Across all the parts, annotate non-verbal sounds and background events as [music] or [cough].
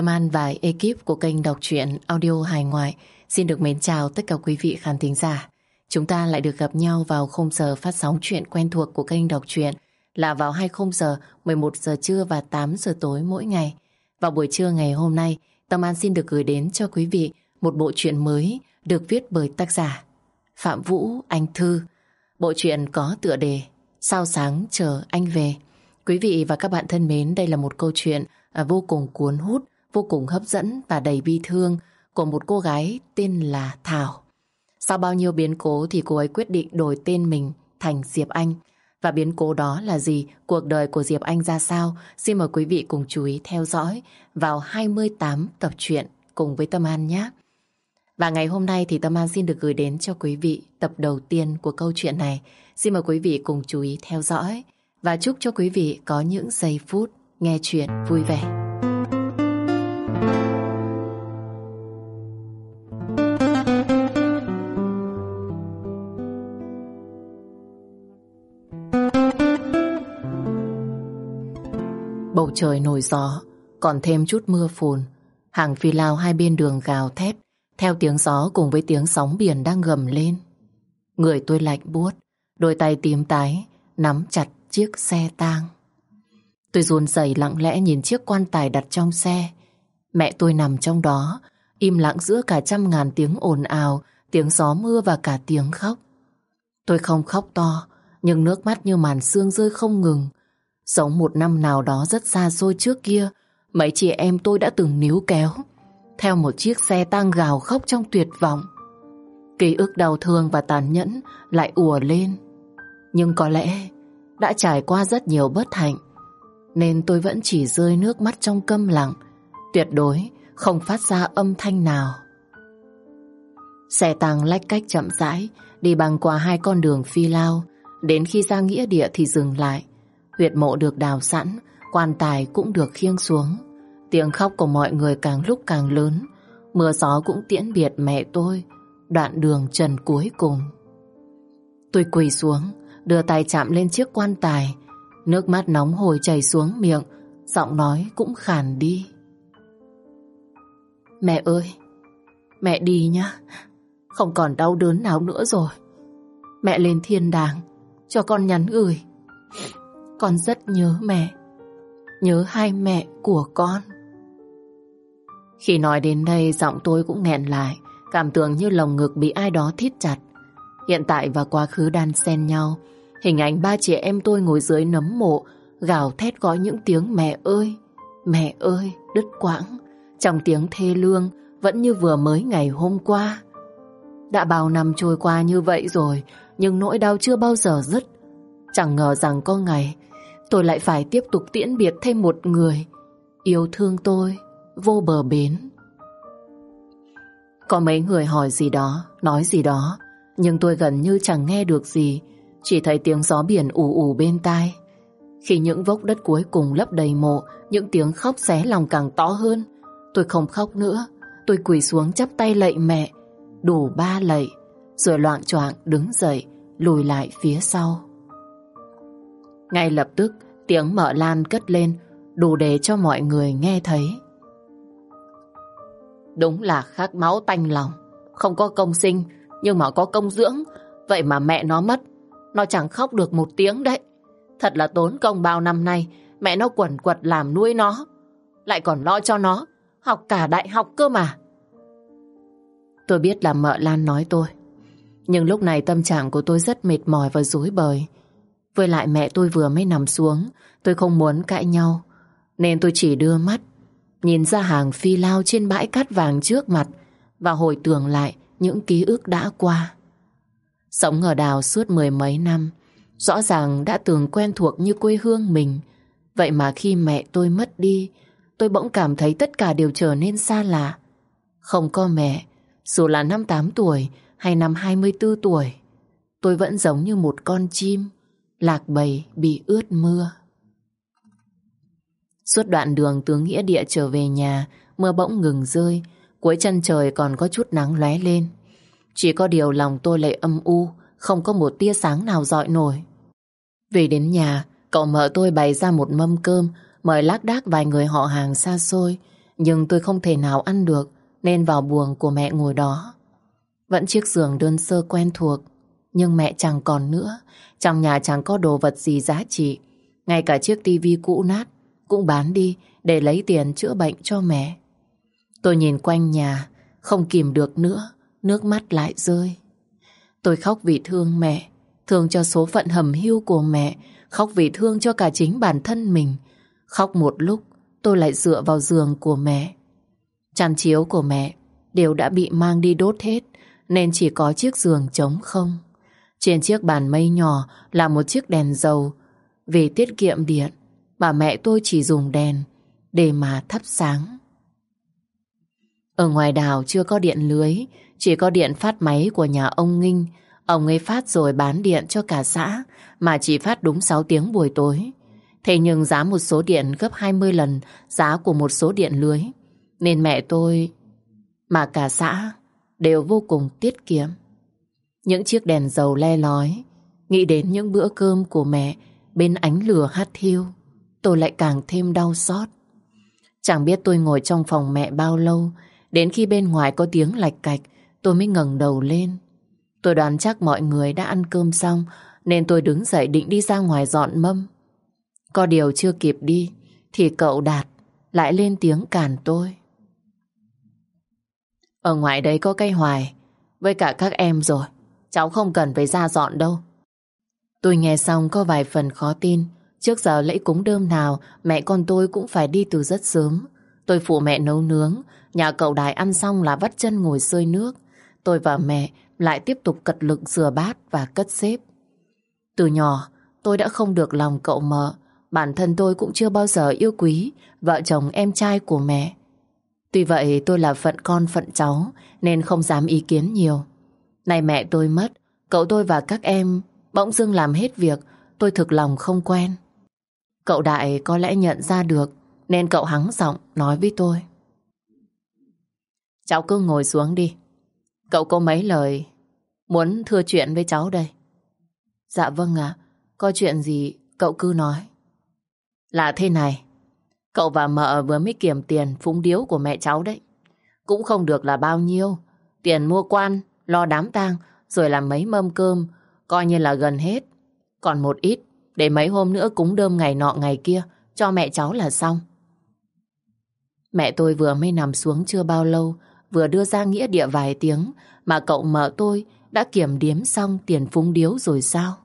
Tâm An và ekip của kênh đọc truyện audio hài ngoại xin được mến chào tất cả quý vị khán thính giả. Chúng ta lại được gặp nhau vào khung giờ phát sóng chuyện quen thuộc của kênh đọc truyện là vào hai khung giờ 11 giờ trưa và 8 giờ tối mỗi ngày. Vào buổi trưa ngày hôm nay, Tâm An xin được gửi đến cho quý vị một bộ truyện mới được viết bởi tác giả Phạm Vũ Anh Thư. Bộ truyện có tựa đề Sao sáng chờ anh về. Quý vị và các bạn thân mến, đây là một câu chuyện à, vô cùng cuốn hút, vô cùng hấp dẫn và đầy bi thương của một cô gái tên là Thảo. Sau bao nhiêu biến cố thì cô ấy quyết định đổi tên mình thành Diệp Anh. Và biến cố đó là gì? Cuộc đời của Diệp Anh ra sao? Xin mời quý vị cùng chú ý theo dõi vào 28 tập truyện cùng với Tâm An nhé. Và ngày hôm nay thì Tâm An xin được gửi đến cho quý vị tập đầu tiên của câu chuyện này. Xin mời quý vị cùng chú ý theo dõi và chúc cho quý vị có những giây phút nghe chuyện vui vẻ. Bầu trời nổi gió, còn thêm chút mưa phùn. Hàng phi lao hai bên đường gào thét, theo tiếng gió cùng với tiếng sóng biển đang gầm lên. Người tôi lạnh buốt, đôi tay tím tái, nắm chặt chiếc xe tang. Tôi run rẩy lặng lẽ nhìn chiếc quan tài đặt trong xe. Mẹ tôi nằm trong đó, im lặng giữa cả trăm ngàn tiếng ồn ào, tiếng gió mưa và cả tiếng khóc. Tôi không khóc to, nhưng nước mắt như màn sương rơi không ngừng. Sống một năm nào đó rất xa xôi trước kia, mấy chị em tôi đã từng níu kéo, theo một chiếc xe tang gào khóc trong tuyệt vọng. Ký ức đau thương và tàn nhẫn lại ùa lên. Nhưng có lẽ đã trải qua rất nhiều bất hạnh, nên tôi vẫn chỉ rơi nước mắt trong câm lặng, tuyệt đối không phát ra âm thanh nào. Xe tăng lách cách chậm rãi, đi bằng qua hai con đường phi lao, đến khi ra nghĩa địa thì dừng lại. Huyệt mộ được đào sẵn, quan tài cũng được khiêng xuống. Tiếng khóc của mọi người càng lúc càng lớn, mưa gió cũng tiễn biệt mẹ tôi, đoạn đường trần cuối cùng. Tôi quỳ xuống, đưa tay chạm lên chiếc quan tài, nước mắt nóng hổi chảy xuống miệng, giọng nói cũng khàn đi. Mẹ ơi, mẹ đi nhá, không còn đau đớn nào nữa rồi. Mẹ lên thiên đàng, cho con nhắn gửi. Con rất nhớ mẹ, nhớ hai mẹ của con. Khi nói đến đây giọng tôi cũng nghẹn lại, cảm tưởng như lồng ngực bị ai đó thít chặt. Hiện tại và quá khứ đan xen nhau, hình ảnh ba chị em tôi ngồi dưới nấm mộ, gào thét gói những tiếng mẹ ơi, mẹ ơi, đứt quãng, trong tiếng thê lương vẫn như vừa mới ngày hôm qua. Đã bao năm trôi qua như vậy rồi, nhưng nỗi đau chưa bao giờ dứt. Chẳng ngờ rằng có ngày tôi lại phải tiếp tục tiễn biệt thêm một người yêu thương tôi vô bờ bến. Có mấy người hỏi gì đó, nói gì đó, nhưng tôi gần như chẳng nghe được gì, chỉ thấy tiếng gió biển ù ù bên tai. Khi những vốc đất cuối cùng lấp đầy mộ, những tiếng khóc xé lòng càng to hơn. Tôi không khóc nữa, tôi quỳ xuống chắp tay lạy mẹ, đủ ba lạy, rồi loạn choạng đứng dậy, lùi lại phía sau. Ngay lập tức, tiếng mở lan cất lên, đủ để cho mọi người nghe thấy. Đúng là khát máu tanh lòng, không có công sinh, nhưng mà có công dưỡng, vậy mà mẹ nó mất, nó chẳng khóc được một tiếng đấy. Thật là tốn công bao năm nay, mẹ nó quẩn quật làm nuôi nó, lại còn lo cho nó, học cả đại học cơ mà. Tôi biết là mợ Lan nói tôi, nhưng lúc này tâm trạng của tôi rất mệt mỏi và rối bời. Với lại mẹ tôi vừa mới nằm xuống, tôi không muốn cãi nhau, nên tôi chỉ đưa mắt, nhìn ra hàng phi lao trên bãi cát vàng trước mặt và hồi tưởng lại những ký ức đã qua. Sống ở đảo suốt mười mấy năm, rõ ràng đã từng quen thuộc như quê hương mình. Vậy mà khi mẹ tôi mất đi, tôi bỗng cảm thấy tất cả đều trở nên xa lạ. Không có mẹ, dù là năm 8 tuổi hay năm 24 tuổi, tôi vẫn giống như một con chim, lạc bầy bị ướt mưa. Suốt đoạn đường từ nghĩa địa trở về nhà, mưa bỗng ngừng rơi, cuối chân trời còn có chút nắng lóe lên. Chỉ có điều lòng tôi lại âm u, không có một tia sáng nào dọi nổi. Về đến nhà, cậu mợ tôi bày ra một mâm cơm, mời lác đác vài người họ hàng xa xôi, Nhưng tôi không thể nào ăn được nên vào buồng của mẹ ngồi đó. Vẫn chiếc giường đơn sơ quen thuộc nhưng mẹ chẳng còn nữa. Trong nhà chẳng có đồ vật gì giá trị. Ngay cả chiếc tivi cũ nát cũng bán đi để lấy tiền chữa bệnh cho mẹ. Tôi nhìn quanh nhà, không kìm được nữa, nước mắt lại rơi. Tôi khóc vì thương mẹ, thương cho số phận hầm hưu của mẹ, khóc vì thương cho cả chính bản thân mình. Khóc một lúc, tôi lại dựa vào giường của mẹ. Chăn chiếu của mẹ đều đã bị mang đi đốt hết, nên chỉ có chiếc giường trống không. Trên chiếc bàn mây nhỏ là một chiếc đèn dầu. Vì tiết kiệm điện, bà mẹ tôi chỉ dùng đèn để mà thắp sáng. Ở ngoài đảo chưa có điện lưới, chỉ có điện phát máy của nhà ông Nghinh. Ông ấy phát rồi bán điện cho cả xã, mà chỉ phát đúng 6 tiếng buổi tối. Thế nhưng giá một số điện gấp 20 lần giá của một số điện lưới. Nên mẹ tôi, mà cả xã, đều vô cùng tiết kiệm. Những chiếc đèn dầu le lói, nghĩ đến những bữa cơm của mẹ bên ánh lửa hắt hiu, tôi lại càng thêm đau xót. Chẳng biết tôi ngồi trong phòng mẹ bao lâu, đến khi bên ngoài có tiếng lạch cạch, tôi mới ngẩng đầu lên. Tôi đoán chắc mọi người đã ăn cơm xong, nên tôi đứng dậy định đi ra ngoài dọn mâm. Có điều chưa kịp đi, thì cậu Đạt lại lên tiếng cản tôi. Ở ngoài đấy có cây hoài, với cả các em rồi. Cháu không cần phải ra dọn đâu. Tôi nghe xong có vài phần khó tin. Trước giờ lễ cúng đơm nào mẹ con tôi cũng phải đi từ rất sớm. Tôi phụ mẹ nấu nướng, nhà cậu đài ăn xong là vắt chân ngồi sơi nước. Tôi và mẹ lại tiếp tục cật lực rửa bát và cất xếp. Từ nhỏ, tôi đã không được lòng cậu mợ. Bản thân tôi cũng chưa bao giờ yêu quý vợ chồng em trai của mẹ. Tuy vậy tôi là phận con phận cháu nên không dám ý kiến nhiều. Này mẹ tôi mất, cậu tôi và các em bỗng dưng làm hết việc, tôi thực lòng không quen. Cậu đại có lẽ nhận ra được, nên cậu hắng giọng nói với tôi. Cháu cứ ngồi xuống đi. Cậu có mấy lời muốn thưa chuyện với cháu đây. Dạ vâng ạ, có chuyện gì cậu cứ nói. Là thế này, cậu và mợ vừa mới kiểm tiền phúng điếu của mẹ cháu đấy. Cũng không được là bao nhiêu. Tiền mua quan lo đám tang, rồi làm mấy mâm cơm, coi như là gần hết. Còn một ít, để mấy hôm nữa cúng đơm ngày nọ ngày kia, cho mẹ cháu là xong. Mẹ tôi vừa mới nằm xuống chưa bao lâu, vừa đưa ra nghĩa địa vài tiếng, mà cậu mợ tôi đã kiểm điếm xong tiền phúng điếu rồi sao?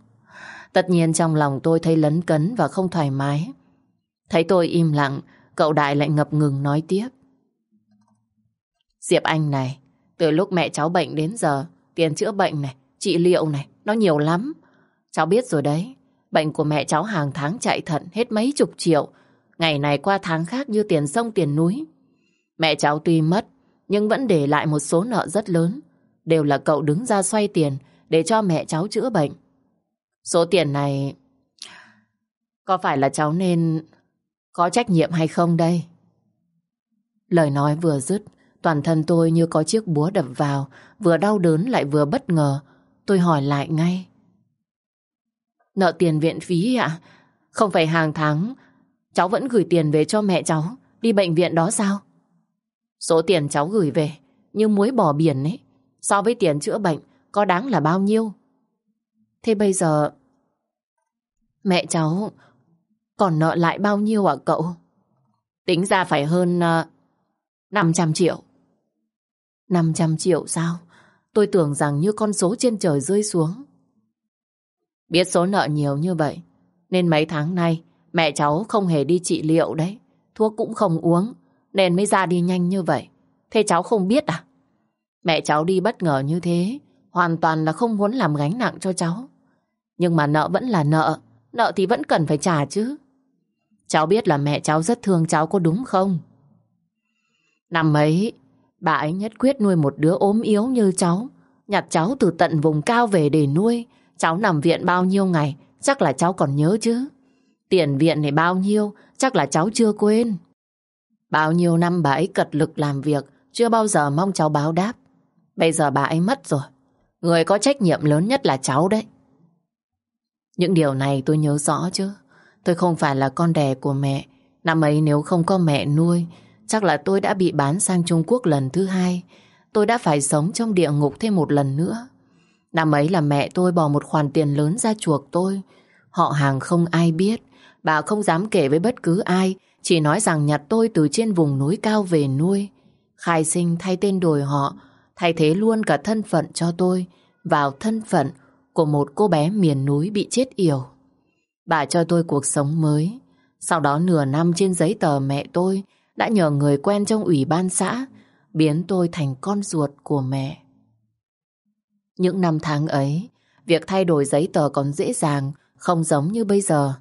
Tất nhiên trong lòng tôi thấy lấn cấn và không thoải mái. Thấy tôi im lặng, cậu đại lại ngập ngừng nói tiếp. Diệp Anh này, từ lúc mẹ cháu bệnh đến giờ, tiền chữa bệnh này, trị liệu này, nó nhiều lắm. Cháu biết rồi đấy, bệnh của mẹ cháu hàng tháng chạy thận hết mấy chục triệu. Ngày này qua tháng khác như tiền sông tiền núi. Mẹ cháu tuy mất, nhưng vẫn để lại một số nợ rất lớn. Đều là cậu đứng ra xoay tiền để cho mẹ cháu chữa bệnh. Số tiền này... Có phải là cháu nên có trách nhiệm hay không đây? Lời nói vừa dứt, Toàn thân tôi như có chiếc búa đập vào, vừa đau đớn lại vừa bất ngờ. Tôi hỏi lại ngay. Nợ tiền viện phí ạ? Không phải hàng tháng cháu vẫn gửi tiền về cho mẹ cháu đi bệnh viện đó sao? Số tiền cháu gửi về như muối bỏ biển ấy. So với tiền chữa bệnh có đáng là bao nhiêu? Thế bây giờ mẹ cháu còn nợ lại bao nhiêu ạ cậu? Tính ra phải hơn à, uh, 500 triệu. 500 triệu sao? Tôi tưởng rằng như con số trên trời rơi xuống. Biết số nợ nhiều như vậy, nên mấy tháng nay mẹ cháu không hề đi trị liệu đấy. Thuốc cũng không uống, nên mới ra đi nhanh như vậy. Thế cháu không biết à? Mẹ cháu đi bất ngờ như thế, hoàn toàn là không muốn làm gánh nặng cho cháu. Nhưng mà nợ vẫn là nợ, nợ thì vẫn cần phải trả chứ. Cháu biết là mẹ cháu rất thương cháu có đúng không? Năm ấy, Bà ấy nhất quyết nuôi một đứa ốm yếu như cháu. Nhặt cháu từ tận vùng cao về để nuôi. Cháu nằm viện bao nhiêu ngày, chắc là cháu còn nhớ chứ. Tiền viện này bao nhiêu, chắc là cháu chưa quên. Bao nhiêu năm bà ấy cật lực làm việc, chưa bao giờ mong cháu báo đáp. Bây giờ bà ấy mất rồi. Người có trách nhiệm lớn nhất là cháu đấy. Những điều này tôi nhớ rõ chứ. Tôi không phải là con đẻ của mẹ. Năm ấy nếu không có mẹ nuôi, chắc là tôi đã bị bán sang Trung Quốc lần thứ hai. Tôi đã phải sống trong địa ngục thêm một lần nữa. Năm ấy là mẹ tôi bỏ một khoản tiền lớn ra chuộc tôi. Họ hàng không ai biết. Bà không dám kể với bất cứ ai. Chỉ nói rằng nhặt tôi từ trên vùng núi cao về nuôi. Khai sinh thay tên đổi họ. Thay thế luôn cả thân phận cho tôi. Vào thân phận của một cô bé miền núi bị chết yểu. Bà cho tôi cuộc sống mới. Sau đó nửa năm trên giấy tờ mẹ tôi đã nhờ người quen trong ủy ban xã biến tôi thành con ruột của mẹ. Những năm tháng ấy, việc thay đổi giấy tờ còn dễ dàng, không giống như bây giờ.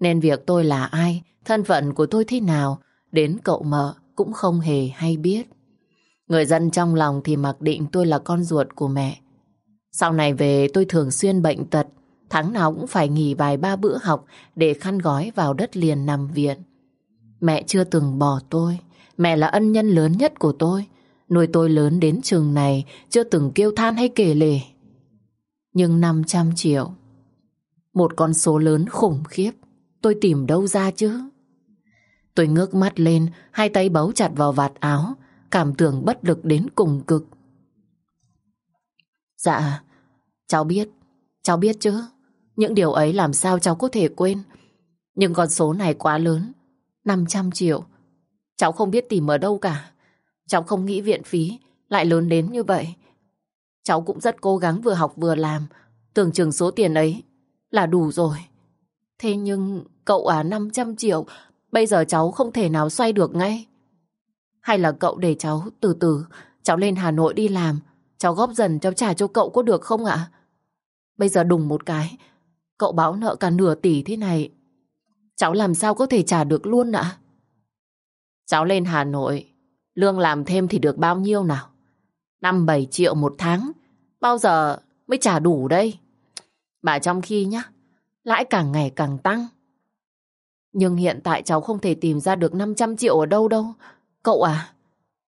Nên việc tôi là ai, thân phận của tôi thế nào, đến cậu mợ cũng không hề hay biết. Người dân trong lòng thì mặc định tôi là con ruột của mẹ. Sau này về tôi thường xuyên bệnh tật, tháng nào cũng phải nghỉ vài ba bữa học để khăn gói vào đất liền nằm viện. Mẹ chưa từng bỏ tôi, mẹ là ân nhân lớn nhất của tôi. Nuôi tôi lớn đến trường này chưa từng kêu than hay kể lể. Nhưng 500 triệu, một con số lớn khủng khiếp, tôi tìm đâu ra chứ? Tôi ngước mắt lên, hai tay bấu chặt vào vạt áo, cảm tưởng bất lực đến cùng cực. Dạ, cháu biết, cháu biết chứ. Những điều ấy làm sao cháu có thể quên. Nhưng con số này quá lớn, 500 triệu. Cháu không biết tìm ở đâu cả. Cháu không nghĩ viện phí lại lớn đến như vậy. Cháu cũng rất cố gắng vừa học vừa làm. Tưởng chừng số tiền ấy là đủ rồi. Thế nhưng cậu à 500 triệu, bây giờ cháu không thể nào xoay được ngay. Hay là cậu để cháu từ từ, cháu lên Hà Nội đi làm cháu góp dần, cháu trả cho cậu có được không ạ? Bây giờ đùng một cái, cậu báo nợ cả nửa tỷ thế này cháu làm sao có thể trả được luôn ạ? Cháu lên Hà Nội Lương làm thêm thì được bao nhiêu nào? 5-7 triệu một tháng. Bao giờ mới trả đủ đây? Bà trong khi nhá, lãi càng ngày càng tăng. Nhưng hiện tại cháu không thể tìm ra được 500 triệu ở đâu đâu. Cậu à,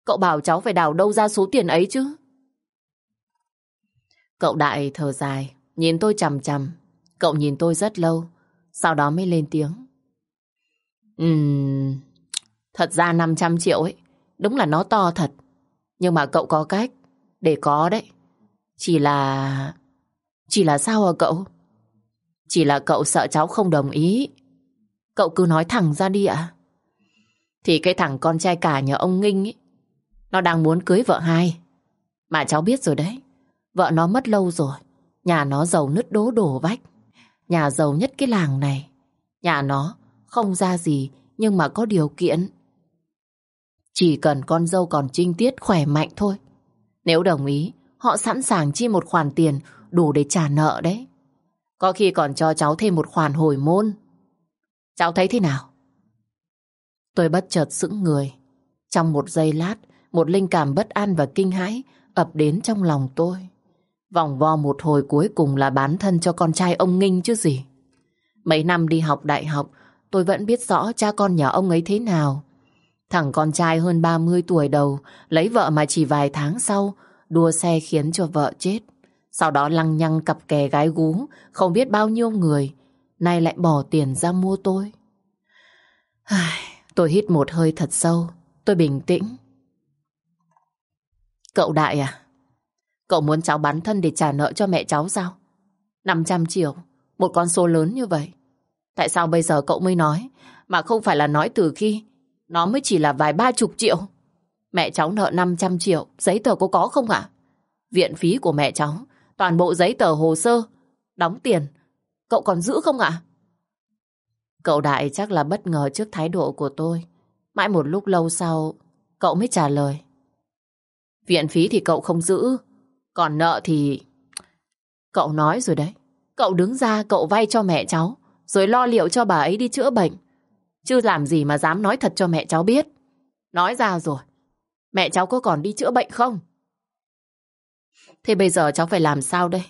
cậu bảo cháu phải đào đâu ra số tiền ấy chứ? Cậu đại thở dài, nhìn tôi chằm chằm. Cậu nhìn tôi rất lâu, sau đó mới lên tiếng. Ừm, thật ra 500 triệu ấy, Đúng là nó to thật. Nhưng mà cậu có cách để có đấy. Chỉ là... Chỉ là sao hả cậu? Chỉ là cậu sợ cháu không đồng ý. Cậu cứ nói thẳng ra đi ạ. Thì cái thằng con trai cả nhà ông Nghinh ấy, nó đang muốn cưới vợ hai. Mà cháu biết rồi đấy. Vợ nó mất lâu rồi. Nhà nó giàu nứt đố đổ vách. Nhà giàu nhất cái làng này. Nhà nó không ra gì nhưng mà có điều kiện. Chỉ cần con dâu còn trinh tiết khỏe mạnh thôi. Nếu đồng ý, họ sẵn sàng chi một khoản tiền đủ để trả nợ đấy. Có khi còn cho cháu thêm một khoản hồi môn. Cháu thấy thế nào? Tôi bất chợt sững người. Trong một giây lát, một linh cảm bất an và kinh hãi ập đến trong lòng tôi. Vòng vo một hồi cuối cùng là bán thân cho con trai ông Nghinh chứ gì. Mấy năm đi học đại học, tôi vẫn biết rõ cha con nhà ông ấy thế nào. Thằng con trai hơn 30 tuổi đầu lấy vợ mà chỉ vài tháng sau đua xe khiến cho vợ chết. Sau đó lăng nhăng cặp kè gái gú không biết bao nhiêu người nay lại bỏ tiền ra mua tôi. Tôi hít một hơi thật sâu tôi bình tĩnh. Cậu Đại à? Cậu muốn cháu bắn thân để trả nợ cho mẹ cháu sao? 500 triệu, một con số lớn như vậy. Tại sao bây giờ cậu mới nói, mà không phải là nói từ khi nó mới chỉ là vài ba chục triệu. Mẹ cháu nợ 500 triệu, giấy tờ có có không ạ? Viện phí của mẹ cháu, toàn bộ giấy tờ hồ sơ, đóng tiền. Cậu còn giữ không ạ? Cậu Đại chắc là bất ngờ trước thái độ của tôi. Mãi một lúc lâu sau, cậu mới trả lời. Viện phí thì cậu không giữ, còn nợ thì... Cậu nói rồi đấy, cậu đứng ra cậu vay cho mẹ cháu, rồi lo liệu cho bà ấy đi chữa bệnh. Chứ làm gì mà dám nói thật cho mẹ cháu biết. Nói ra rồi. Mẹ cháu có còn đi chữa bệnh không? Thế bây giờ cháu phải làm sao đây?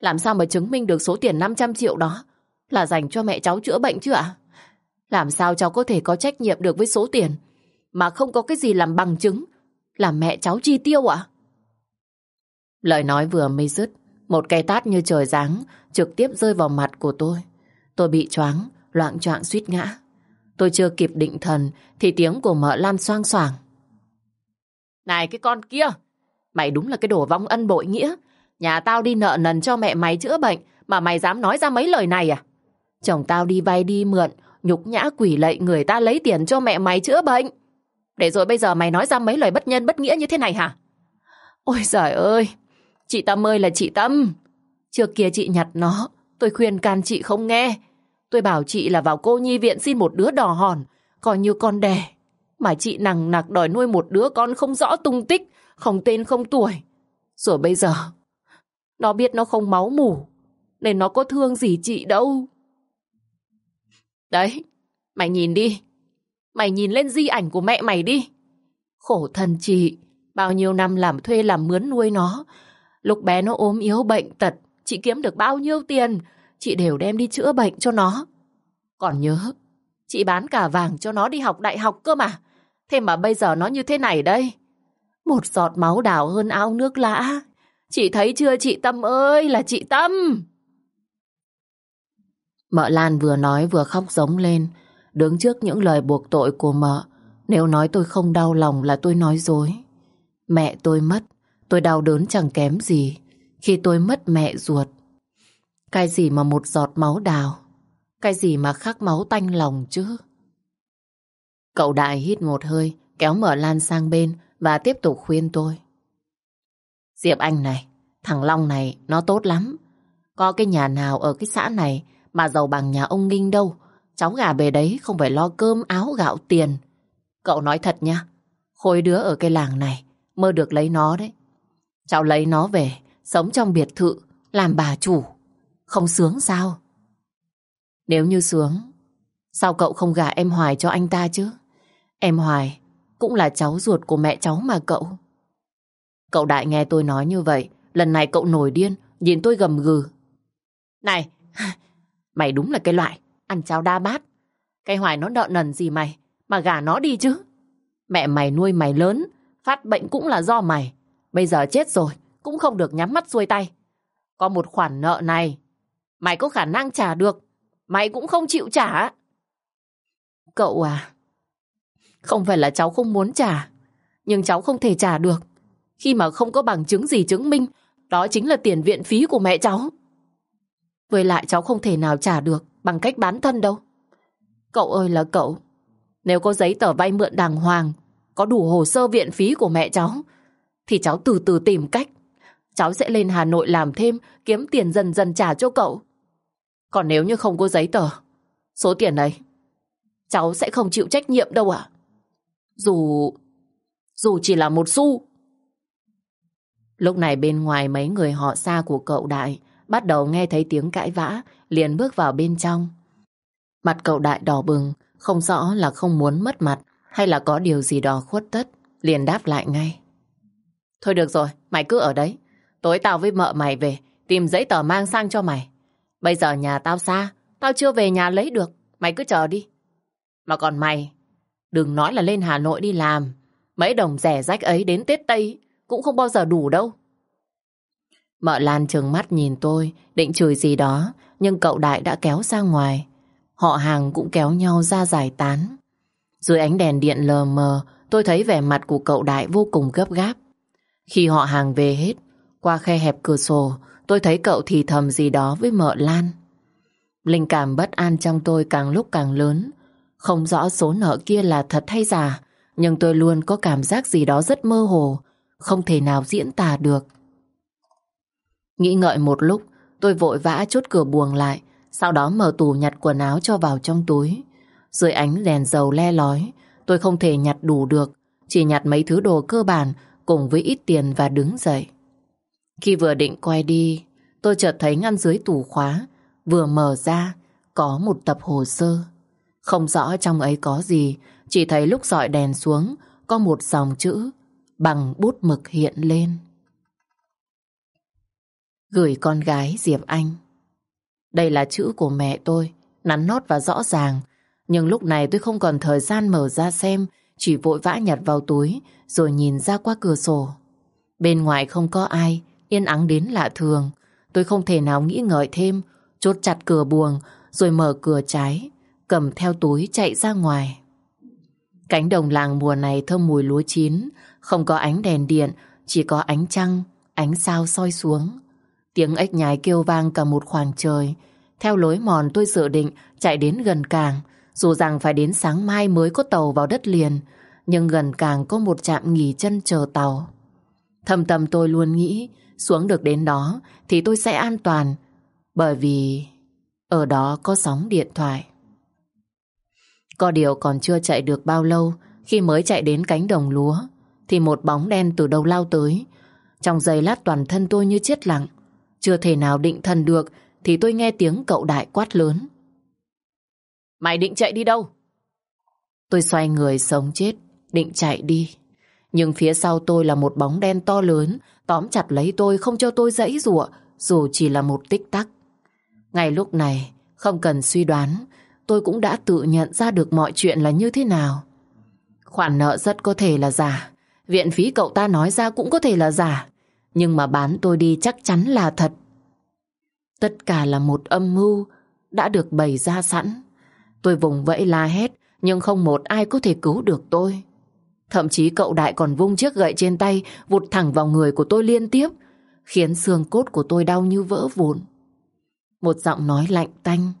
Làm sao mà chứng minh được số tiền 500 triệu đó là dành cho mẹ cháu chữa bệnh chứ ạ? Làm sao cháu có thể có trách nhiệm được với số tiền mà không có cái gì làm bằng chứng là mẹ cháu chi tiêu ạ? Lời nói vừa mới dứt, một cây tát như trời giáng trực tiếp rơi vào mặt của tôi. Tôi bị choáng, loạn choạng suýt ngã. Tôi chưa kịp định thần thì tiếng của mợ Lan xoang xoảng. Này cái con kia, mày đúng là cái đồ vong ân bội nghĩa. Nhà tao đi nợ nần cho mẹ mày chữa bệnh mà mày dám nói ra mấy lời này à? Chồng tao đi vay đi mượn, nhục nhã quỷ lệ người ta lấy tiền cho mẹ mày chữa bệnh. Để rồi bây giờ mày nói ra mấy lời bất nhân bất nghĩa như thế này hả? Ôi giời ơi, chị Tâm ơi là chị Tâm. Trước kia chị nhặt nó, tôi khuyên can chị không nghe. Tôi bảo chị là vào cô nhi viện xin một đứa đỏ hòn, coi như con đẻ. Mà chị nằng nặc đòi nuôi một đứa con không rõ tung tích, không tên không tuổi. Rồi bây giờ, nó biết nó không máu mủ, nên nó có thương gì chị đâu. Đấy, mày nhìn đi. Mày nhìn lên di ảnh của mẹ mày đi. Khổ thân chị, bao nhiêu năm làm thuê làm mướn nuôi nó. Lúc bé nó ốm yếu bệnh tật, chị kiếm được bao nhiêu tiền, chị đều đem đi chữa bệnh cho nó. Còn nhớ, chị bán cả vàng cho nó đi học đại học cơ mà. Thế mà bây giờ nó như thế này đây. Một giọt máu đào hơn ao nước lã. Chị thấy chưa chị Tâm ơi là chị Tâm. Mợ Lan vừa nói vừa khóc giống lên. Đứng trước những lời buộc tội của mợ. Nếu nói tôi không đau lòng là tôi nói dối. Mẹ tôi mất. Tôi đau đớn chẳng kém gì. Khi tôi mất mẹ ruột. Cái gì mà một giọt máu đào. Cái gì mà khắc máu tanh lòng chứ. Cậu đại hít một hơi, kéo mở Lan sang bên và tiếp tục khuyên tôi. Diệp Anh này, thằng Long này nó tốt lắm. Có cái nhà nào ở cái xã này mà giàu bằng nhà ông Nghinh đâu. Cháu gà về đấy không phải lo cơm áo gạo tiền. Cậu nói thật nha, khối đứa ở cái làng này mơ được lấy nó đấy. Cháu lấy nó về, sống trong biệt thự, làm bà chủ. Không sướng sao? Nếu như sướng, sao cậu không gả em Hoài cho anh ta chứ? Em Hoài cũng là cháu ruột của mẹ cháu mà cậu. Cậu đại nghe tôi nói như vậy, lần này cậu nổi điên, nhìn tôi gầm gừ. Này, [laughs] mày đúng là cái loại, ăn cháo đa bát. Cái Hoài nó nợ nần gì mày, mà gả nó đi chứ. Mẹ mày nuôi mày lớn, phát bệnh cũng là do mày. Bây giờ chết rồi, cũng không được nhắm mắt xuôi tay. Có một khoản nợ này, mày có khả năng trả được, mày cũng không chịu trả. Cậu à, không phải là cháu không muốn trả, nhưng cháu không thể trả được. Khi mà không có bằng chứng gì chứng minh, đó chính là tiền viện phí của mẹ cháu. Với lại cháu không thể nào trả được bằng cách bán thân đâu. Cậu ơi là cậu, nếu có giấy tờ vay mượn đàng hoàng, có đủ hồ sơ viện phí của mẹ cháu, thì cháu từ từ tìm cách. Cháu sẽ lên Hà Nội làm thêm, kiếm tiền dần dần trả cho cậu. Còn nếu như không có giấy tờ, số tiền này, cháu sẽ không chịu trách nhiệm đâu ạ. Dù... dù chỉ là một xu. Lúc này bên ngoài mấy người họ xa của cậu Đại bắt đầu nghe thấy tiếng cãi vã, liền bước vào bên trong. Mặt cậu Đại đỏ bừng, không rõ là không muốn mất mặt hay là có điều gì đó khuất tất, liền đáp lại ngay. Thôi được rồi, mày cứ ở đấy. Tối tao với mợ mày về, tìm giấy tờ mang sang cho mày. Bây giờ nhà tao xa, tao chưa về nhà lấy được, mày cứ chờ đi. Mà còn mày, đừng nói là lên Hà Nội đi làm. Mấy đồng rẻ rách ấy đến Tết Tây cũng không bao giờ đủ đâu. Mợ Lan trừng mắt nhìn tôi, định chửi gì đó, nhưng cậu Đại đã kéo ra ngoài. Họ hàng cũng kéo nhau ra giải tán. Dưới ánh đèn điện lờ mờ, tôi thấy vẻ mặt của cậu Đại vô cùng gấp gáp. Khi họ hàng về hết, qua khe hẹp cửa sổ, tôi thấy cậu thì thầm gì đó với mợ Lan. Linh cảm bất an trong tôi càng lúc càng lớn. Không rõ số nợ kia là thật hay giả, nhưng tôi luôn có cảm giác gì đó rất mơ hồ, không thể nào diễn tả được. Nghĩ ngợi một lúc, tôi vội vã chốt cửa buồng lại, sau đó mở tủ nhặt quần áo cho vào trong túi. Dưới ánh đèn dầu le lói, tôi không thể nhặt đủ được, chỉ nhặt mấy thứ đồ cơ bản cùng với ít tiền và đứng dậy. Khi vừa định quay đi, tôi chợt thấy ngăn dưới tủ khóa, vừa mở ra, có một tập hồ sơ. Không rõ trong ấy có gì, chỉ thấy lúc dọi đèn xuống, có một dòng chữ bằng bút mực hiện lên. Gửi con gái Diệp Anh. Đây là chữ của mẹ tôi, nắn nót và rõ ràng. Nhưng lúc này tôi không còn thời gian mở ra xem, chỉ vội vã nhặt vào túi, rồi nhìn ra qua cửa sổ. Bên ngoài không có ai, yên ắng đến lạ thường. Tôi không thể nào nghĩ ngợi thêm, chốt chặt cửa buồng, rồi mở cửa trái. cầm theo túi chạy ra ngoài. Cánh đồng làng mùa này thơm mùi lúa chín, không có ánh đèn điện, chỉ có ánh trăng, ánh sao soi xuống. Tiếng ếch nhái kêu vang cả một khoảng trời. Theo lối mòn tôi dự định chạy đến gần cảng, dù rằng phải đến sáng mai mới có tàu vào đất liền, nhưng gần cảng có một trạm nghỉ chân chờ tàu. Thầm tâm tôi luôn nghĩ xuống được đến đó thì tôi sẽ an toàn, bởi vì ở đó có sóng điện thoại. Có điều còn chưa chạy được bao lâu khi mới chạy đến cánh đồng lúa thì một bóng đen từ đầu lao tới. Trong giây lát toàn thân tôi như chết lặng. Chưa thể nào định thần được thì tôi nghe tiếng cậu đại quát lớn. Mày định chạy đi đâu? Tôi xoay người sống chết, định chạy đi. Nhưng phía sau tôi là một bóng đen to lớn, tóm chặt lấy tôi không cho tôi dãy rủa dù chỉ là một tích tắc. Ngay lúc này, không cần suy đoán, tôi cũng đã tự nhận ra được mọi chuyện là như thế nào. Khoản nợ rất có thể là giả, viện phí cậu ta nói ra cũng có thể là giả, nhưng mà bán tôi đi chắc chắn là thật. Tất cả là một âm mưu đã được bày ra sẵn. Tôi vùng vẫy la hét, nhưng không một ai có thể cứu được tôi. Thậm chí cậu đại còn vung chiếc gậy trên tay vụt thẳng vào người của tôi liên tiếp, khiến xương cốt của tôi đau như vỡ vụn. Một giọng nói lạnh tanh,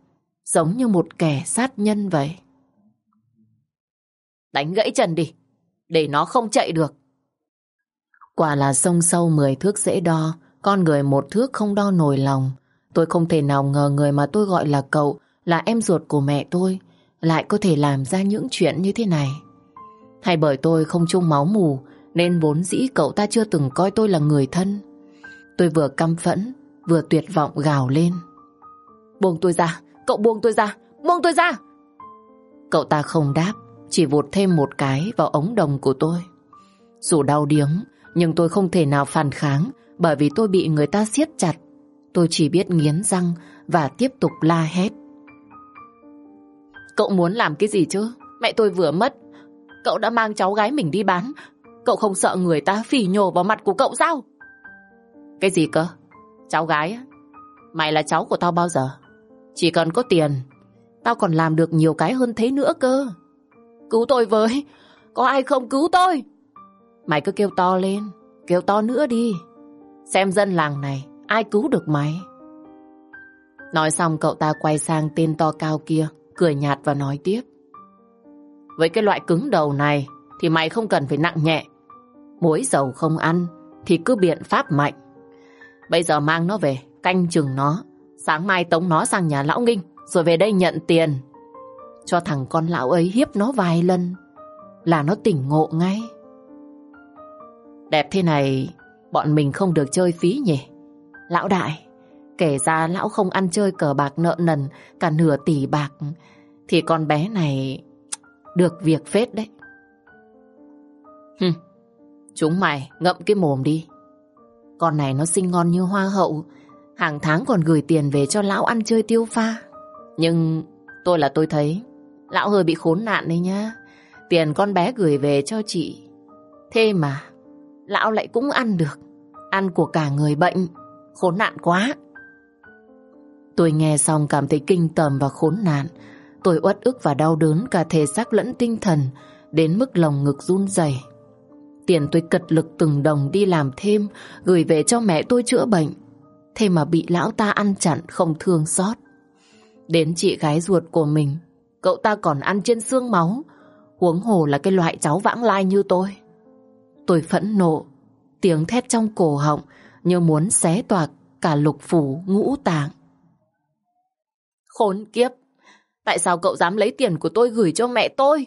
giống như một kẻ sát nhân vậy. Đánh gãy chân đi, để nó không chạy được. Quả là sông sâu mười thước dễ đo, con người một thước không đo nổi lòng. Tôi không thể nào ngờ người mà tôi gọi là cậu, là em ruột của mẹ tôi, lại có thể làm ra những chuyện như thế này. Hay bởi tôi không chung máu mù, nên vốn dĩ cậu ta chưa từng coi tôi là người thân. Tôi vừa căm phẫn, vừa tuyệt vọng gào lên. Buông tôi ra, cậu buông tôi ra, buông tôi ra. Cậu ta không đáp, chỉ vụt thêm một cái vào ống đồng của tôi. Dù đau điếng, nhưng tôi không thể nào phản kháng bởi vì tôi bị người ta siết chặt. Tôi chỉ biết nghiến răng và tiếp tục la hét. Cậu muốn làm cái gì chứ? Mẹ tôi vừa mất. Cậu đã mang cháu gái mình đi bán. Cậu không sợ người ta phỉ nhổ vào mặt của cậu sao? Cái gì cơ? Cháu gái? Mày là cháu của tao bao giờ? Chỉ cần có tiền, tao còn làm được nhiều cái hơn thế nữa cơ. Cứu tôi với, có ai không cứu tôi? Mày cứ kêu to lên, kêu to nữa đi. Xem dân làng này, ai cứu được mày? Nói xong cậu ta quay sang tên to cao kia, cười nhạt và nói tiếp. Với cái loại cứng đầu này thì mày không cần phải nặng nhẹ. Muối dầu không ăn thì cứ biện pháp mạnh. Bây giờ mang nó về, canh chừng nó. Sáng mai tống nó sang nhà lão Nghinh rồi về đây nhận tiền. Cho thằng con lão ấy hiếp nó vài lần là nó tỉnh ngộ ngay. Đẹp thế này bọn mình không được chơi phí nhỉ? Lão đại, kể ra lão không ăn chơi cờ bạc nợ nần cả nửa tỷ bạc thì con bé này được việc phết đấy. Hừ, chúng mày ngậm cái mồm đi. Con này nó xinh ngon như hoa hậu, hàng tháng còn gửi tiền về cho lão ăn chơi tiêu pha. Nhưng tôi là tôi thấy lão hơi bị khốn nạn đấy nhá. Tiền con bé gửi về cho chị. Thế mà lão lại cũng ăn được. Ăn của cả người bệnh. Khốn nạn quá. Tôi nghe xong cảm thấy kinh tởm và khốn nạn. Tôi uất ức và đau đớn cả thể xác lẫn tinh thần, đến mức lòng ngực run rẩy. Tiền tôi cật lực từng đồng đi làm thêm, gửi về cho mẹ tôi chữa bệnh. Thế mà bị lão ta ăn chặn không thương xót. Đến chị gái ruột của mình, cậu ta còn ăn trên xương máu, huống hồ là cái loại cháu vãng lai như tôi. Tôi phẫn nộ, tiếng thét trong cổ họng như muốn xé toạc cả lục phủ ngũ tạng. Khốn kiếp, Tại sao cậu dám lấy tiền của tôi gửi cho mẹ tôi?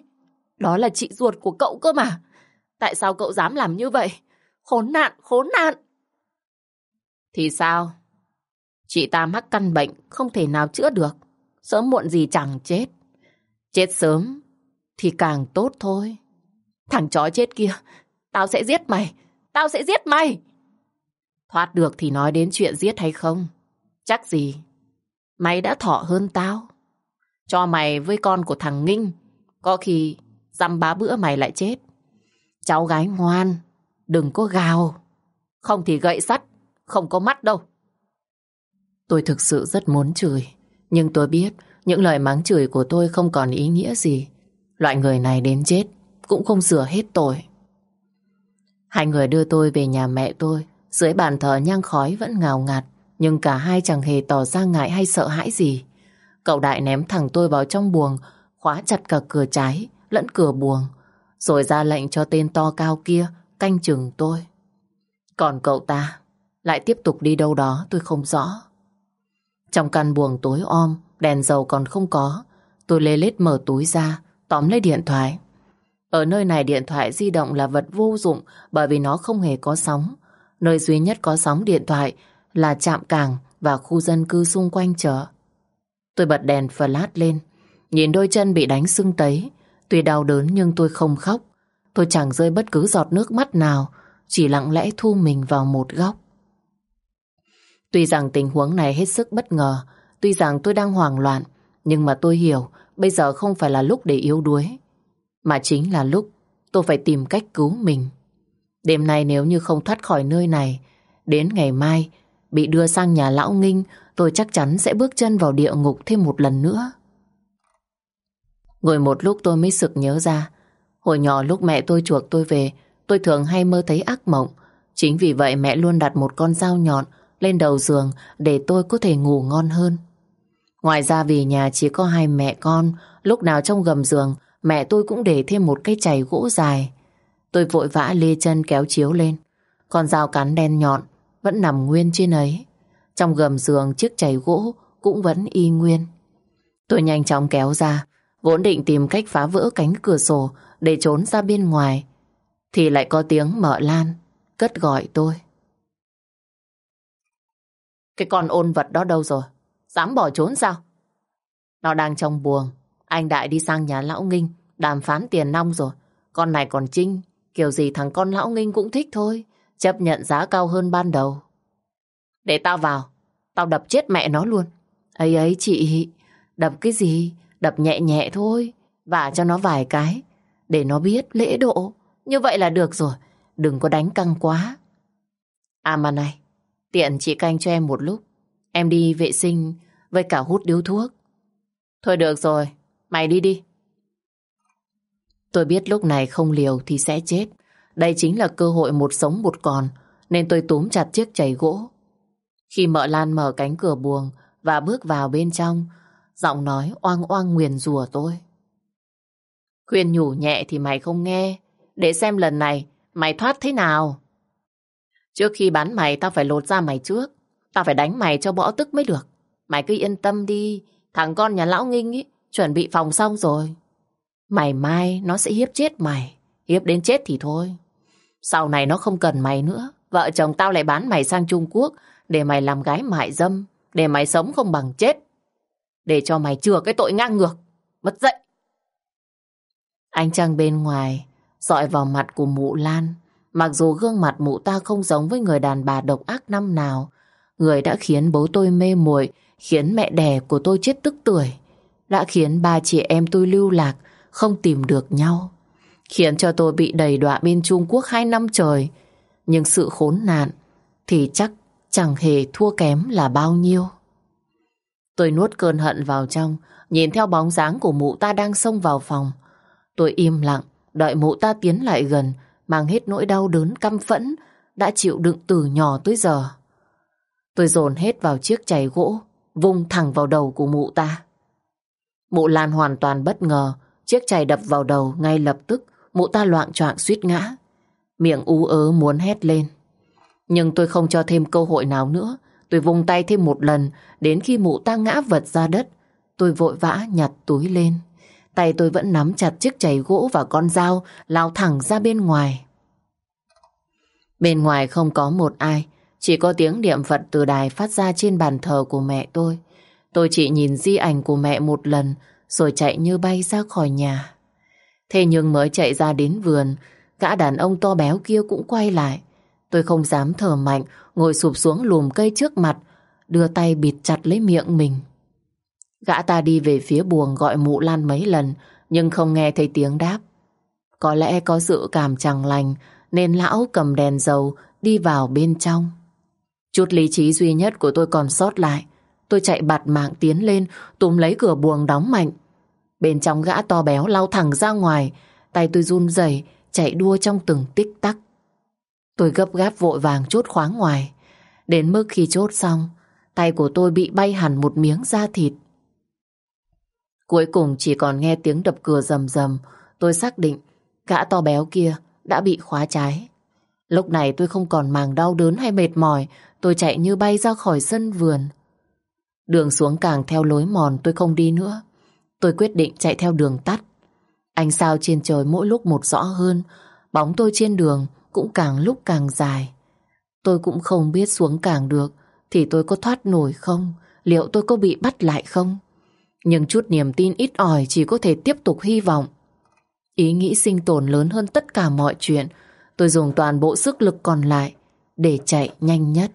Đó là chị ruột của cậu cơ mà. Tại sao cậu dám làm như vậy? Khốn nạn, khốn nạn. Thì sao? Chị ta mắc căn bệnh không thể nào chữa được. Sớm muộn gì chẳng chết. Chết sớm thì càng tốt thôi. Thằng chó chết kia, tao sẽ giết mày. Tao sẽ giết mày. Thoát được thì nói đến chuyện giết hay không. Chắc gì. Mày đã thọ hơn tao. Cho mày với con của thằng Nghinh, có khi dăm bá bữa mày lại chết. Cháu gái ngoan, đừng có gào. Không thì gậy sắt, không có mắt đâu. Tôi thực sự rất muốn chửi, nhưng tôi biết Những lời mắng chửi của tôi không còn ý nghĩa gì. Loại người này đến chết cũng không sửa hết tội. Hai người đưa tôi về nhà mẹ tôi. Dưới bàn thờ nhang khói vẫn ngào ngạt. Nhưng cả hai chẳng hề tỏ ra ngại hay sợ hãi gì. Cậu đại ném thẳng tôi vào trong buồng, khóa chặt cả cửa trái lẫn cửa buồng, rồi ra lệnh cho tên to cao kia canh chừng tôi. Còn cậu ta lại tiếp tục đi đâu đó tôi không rõ. Trong căn buồng tối om, đèn dầu còn không có, tôi lê lết mở túi ra, tóm lấy điện thoại. Ở nơi này điện thoại di động là vật vô dụng bởi vì nó không hề có sóng. Nơi duy nhất có sóng điện thoại là trạm cảng và khu dân cư xung quanh chợ. Tôi bật đèn flash lên, nhìn đôi chân bị đánh sưng tấy. Tuy đau đớn nhưng tôi không khóc. Tôi chẳng rơi bất cứ giọt nước mắt nào, chỉ lặng lẽ thu mình vào một góc. Tuy rằng tình huống này hết sức bất ngờ, tuy rằng tôi đang hoảng loạn, nhưng mà tôi hiểu bây giờ không phải là lúc để yếu đuối, mà chính là lúc tôi phải tìm cách cứu mình. Đêm nay nếu như không thoát khỏi nơi này, đến ngày mai bị đưa sang nhà lão nghinh, tôi chắc chắn sẽ bước chân vào địa ngục thêm một lần nữa. Ngồi một lúc tôi mới sực nhớ ra, hồi nhỏ lúc mẹ tôi chuộc tôi về, tôi thường hay mơ thấy ác mộng. Chính vì vậy mẹ luôn đặt một con dao nhọn lên đầu giường để tôi có thể ngủ ngon hơn. Ngoài ra vì nhà chỉ có hai mẹ con, lúc nào trong gầm giường mẹ tôi cũng để thêm một cái chày gỗ dài. Tôi vội vã lê chân kéo chiếu lên. Con dao cắn đen nhọn vẫn nằm nguyên trên ấy. Trong gầm giường chiếc chày gỗ cũng vẫn y nguyên. Tôi nhanh chóng kéo ra, vốn định tìm cách phá vỡ cánh cửa sổ để trốn ra bên ngoài. Thì lại có tiếng mở lan, cất gọi tôi. Cái con ôn vật đó đâu rồi? Dám bỏ trốn sao? Nó đang trong buồng. Anh Đại đi sang nhà lão Nghinh đàm phán tiền nong rồi. Con này còn trinh. Kiểu gì thằng con lão Nghinh cũng thích thôi. Chấp nhận giá cao hơn ban đầu. Để tao vào. Tao đập chết mẹ nó luôn. ấy ấy chị, đập cái gì? Đập nhẹ nhẹ thôi. Vả cho nó vài cái. Để nó biết lễ độ. Như vậy là được rồi. Đừng có đánh căng quá. À mà này, Tiện chị canh cho em một lúc. Em đi vệ sinh với cả hút điếu thuốc. Thôi được rồi, mày đi đi. Tôi biết lúc này không liều thì sẽ chết. Đây chính là cơ hội một sống một còn, nên tôi túm chặt chiếc chày gỗ. Khi mợ Lan mở cánh cửa buồng và bước vào bên trong, giọng nói oang oang nguyền rủa tôi. Khuyên nhủ nhẹ thì mày không nghe, để xem lần này mày thoát thế nào. Trước khi bắn mày tao phải lột ra mày trước. Tao phải đánh mày cho bỏ tức mới được. Mày cứ yên tâm đi. Thằng con nhà lão nghinh ý, chuẩn bị phòng xong rồi. Mày mai nó sẽ hiếp chết mày. Hiếp đến chết thì thôi. Sau này nó không cần mày nữa. Vợ chồng tao lại bán mày sang Trung Quốc để mày làm gái mại dâm. Để mày sống không bằng chết. Để cho mày chừa cái tội ngang ngược. Mất dậy. Anh Trăng bên ngoài dọi vào mặt của mụ Lan Mặc dù gương mặt mụ ta không giống với người đàn bà độc ác năm nào, người đã khiến bố tôi mê muội, khiến mẹ đẻ của tôi chết tức tuổi, đã khiến ba chị em tôi lưu lạc, không tìm được nhau, khiến cho tôi bị đầy đọa bên Trung Quốc hai năm trời. Nhưng sự khốn nạn thì chắc chẳng hề thua kém là bao nhiêu. Tôi nuốt cơn hận vào trong, nhìn theo bóng dáng của mụ ta đang xông vào phòng. Tôi im lặng, đợi mụ ta tiến lại gần, mang hết nỗi đau đớn căm phẫn đã chịu đựng từ nhỏ tới giờ. Tôi dồn hết vào chiếc chày gỗ, vung thẳng vào đầu của mụ ta. Mụ Lan hoàn toàn bất ngờ, chiếc chày đập vào đầu ngay lập tức, mụ ta loạn choạng suýt ngã. Miệng ú ớ muốn hét lên. Nhưng tôi không cho thêm cơ hội nào nữa, tôi vung tay thêm một lần, đến khi mụ ta ngã vật ra đất, tôi vội vã nhặt túi lên. Tay tôi vẫn nắm chặt chiếc chày gỗ và con dao lao thẳng ra bên ngoài. Bên ngoài không có một ai, chỉ có tiếng niệm Phật từ đài phát ra trên bàn thờ của mẹ tôi. Tôi chỉ nhìn di ảnh của mẹ một lần rồi chạy như bay ra khỏi nhà. Thế nhưng mới chạy ra đến vườn, gã đàn ông to béo kia cũng quay lại. Tôi không dám thở mạnh, ngồi sụp xuống lùm cây trước mặt, đưa tay bịt chặt lấy miệng mình. Gã ta đi về phía buồng gọi mụ Lan mấy lần, nhưng không nghe thấy tiếng đáp. Có lẽ có dự cảm chẳng lành, nên lão cầm đèn dầu đi vào bên trong. Chút lý trí duy nhất của tôi còn sót lại, Tôi chạy bạt mạng tiến lên, túm lấy cửa buồng đóng mạnh. Bên trong gã to béo lao thẳng ra ngoài, tay tôi run rẩy chạy đua trong từng tích tắc. Tôi gấp gáp vội vàng chốt khóa ngoài. Đến mức khi chốt xong, tay của tôi bị bay hẳn một miếng da thịt. Cuối cùng chỉ còn nghe tiếng đập cửa rầm rầm, tôi xác định gã to béo kia đã bị khóa trái. Lúc này tôi không còn màng đau đớn hay mệt mỏi, tôi chạy như bay ra khỏi sân vườn. Đường xuống càng theo lối mòn tôi không đi nữa. Tôi quyết định chạy theo đường tắt. Ánh sao trên trời mỗi lúc một rõ hơn, bóng tôi trên đường cũng càng lúc càng dài. Tôi cũng không biết xuống càng được thì tôi có thoát nổi không, liệu tôi có bị bắt lại không. Nhưng chút niềm tin ít ỏi chỉ có thể tiếp tục hy vọng. Ý nghĩ sinh tồn lớn hơn tất cả mọi chuyện, tôi dùng toàn bộ sức lực còn lại để chạy nhanh nhất.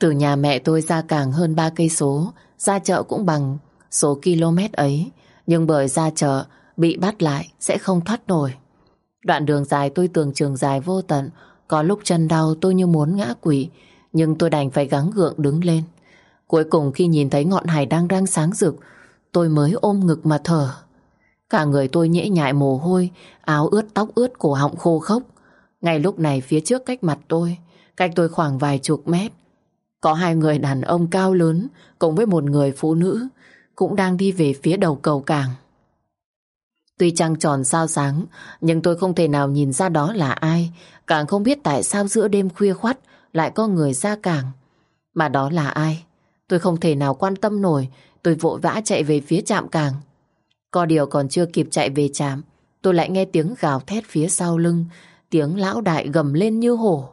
Từ nhà mẹ tôi ra càng hơn 3 cây số, ra chợ cũng bằng số km ấy, nhưng bởi ra chợ bị bắt lại sẽ không thoát nổi. Đoạn đường dài tôi tưởng trường dài vô tận, có lúc chân đau tôi như muốn ngã quỷ, nhưng tôi đành phải gắng gượng đứng lên. Cuối cùng khi nhìn thấy ngọn hải đang đang sáng rực, tôi mới ôm ngực mà thở. Cả người tôi nhễ nhại mồ hôi, áo ướt tóc ướt, cổ họng khô khốc. Ngay lúc này phía trước cách mặt tôi, cách tôi khoảng vài chục mét, có hai người đàn ông cao lớn cùng với một người phụ nữ cũng đang đi về phía đầu cầu cảng. Tuy trăng tròn sao sáng, nhưng tôi không thể nào nhìn ra đó là ai, càng không biết tại sao giữa đêm khuya khoắt lại có người ra cảng. Mà đó là ai? Tôi không thể nào quan tâm nổi, tôi vội vã chạy về phía trạm cảng. Có điều còn chưa kịp chạy về trạm, tôi lại nghe tiếng gào thét phía sau lưng, tiếng lão đại gầm lên như hổ.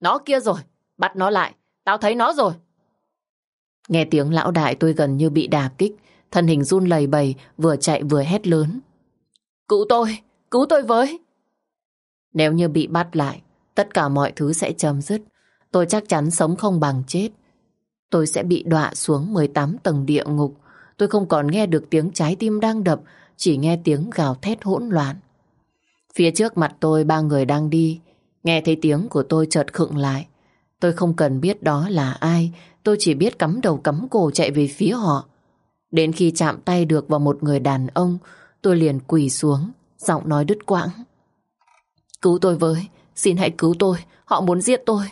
Nó kia rồi, bắt nó lại, tao thấy nó rồi. Nghe tiếng lão đại tôi gần như bị đà kích, thân hình run lầy bầy, vừa chạy vừa hét lớn. Cứu tôi, cứu tôi với. Nếu như bị bắt lại, tất cả mọi thứ sẽ chấm dứt. Tôi chắc chắn sống không bằng chết. Tôi sẽ bị đọa xuống 18 tầng địa ngục. Tôi không còn nghe được tiếng trái tim đang đập, chỉ nghe tiếng gào thét hỗn loạn. Phía trước mặt tôi ba người đang đi, nghe thấy tiếng của tôi chợt khựng lại. Tôi không cần biết đó là ai, tôi chỉ biết cắm đầu cắm cổ chạy về phía họ. Đến khi chạm tay được vào một người đàn ông, tôi liền quỳ xuống, giọng nói đứt quãng. Cứu tôi với, xin hãy cứu tôi, họ muốn giết tôi.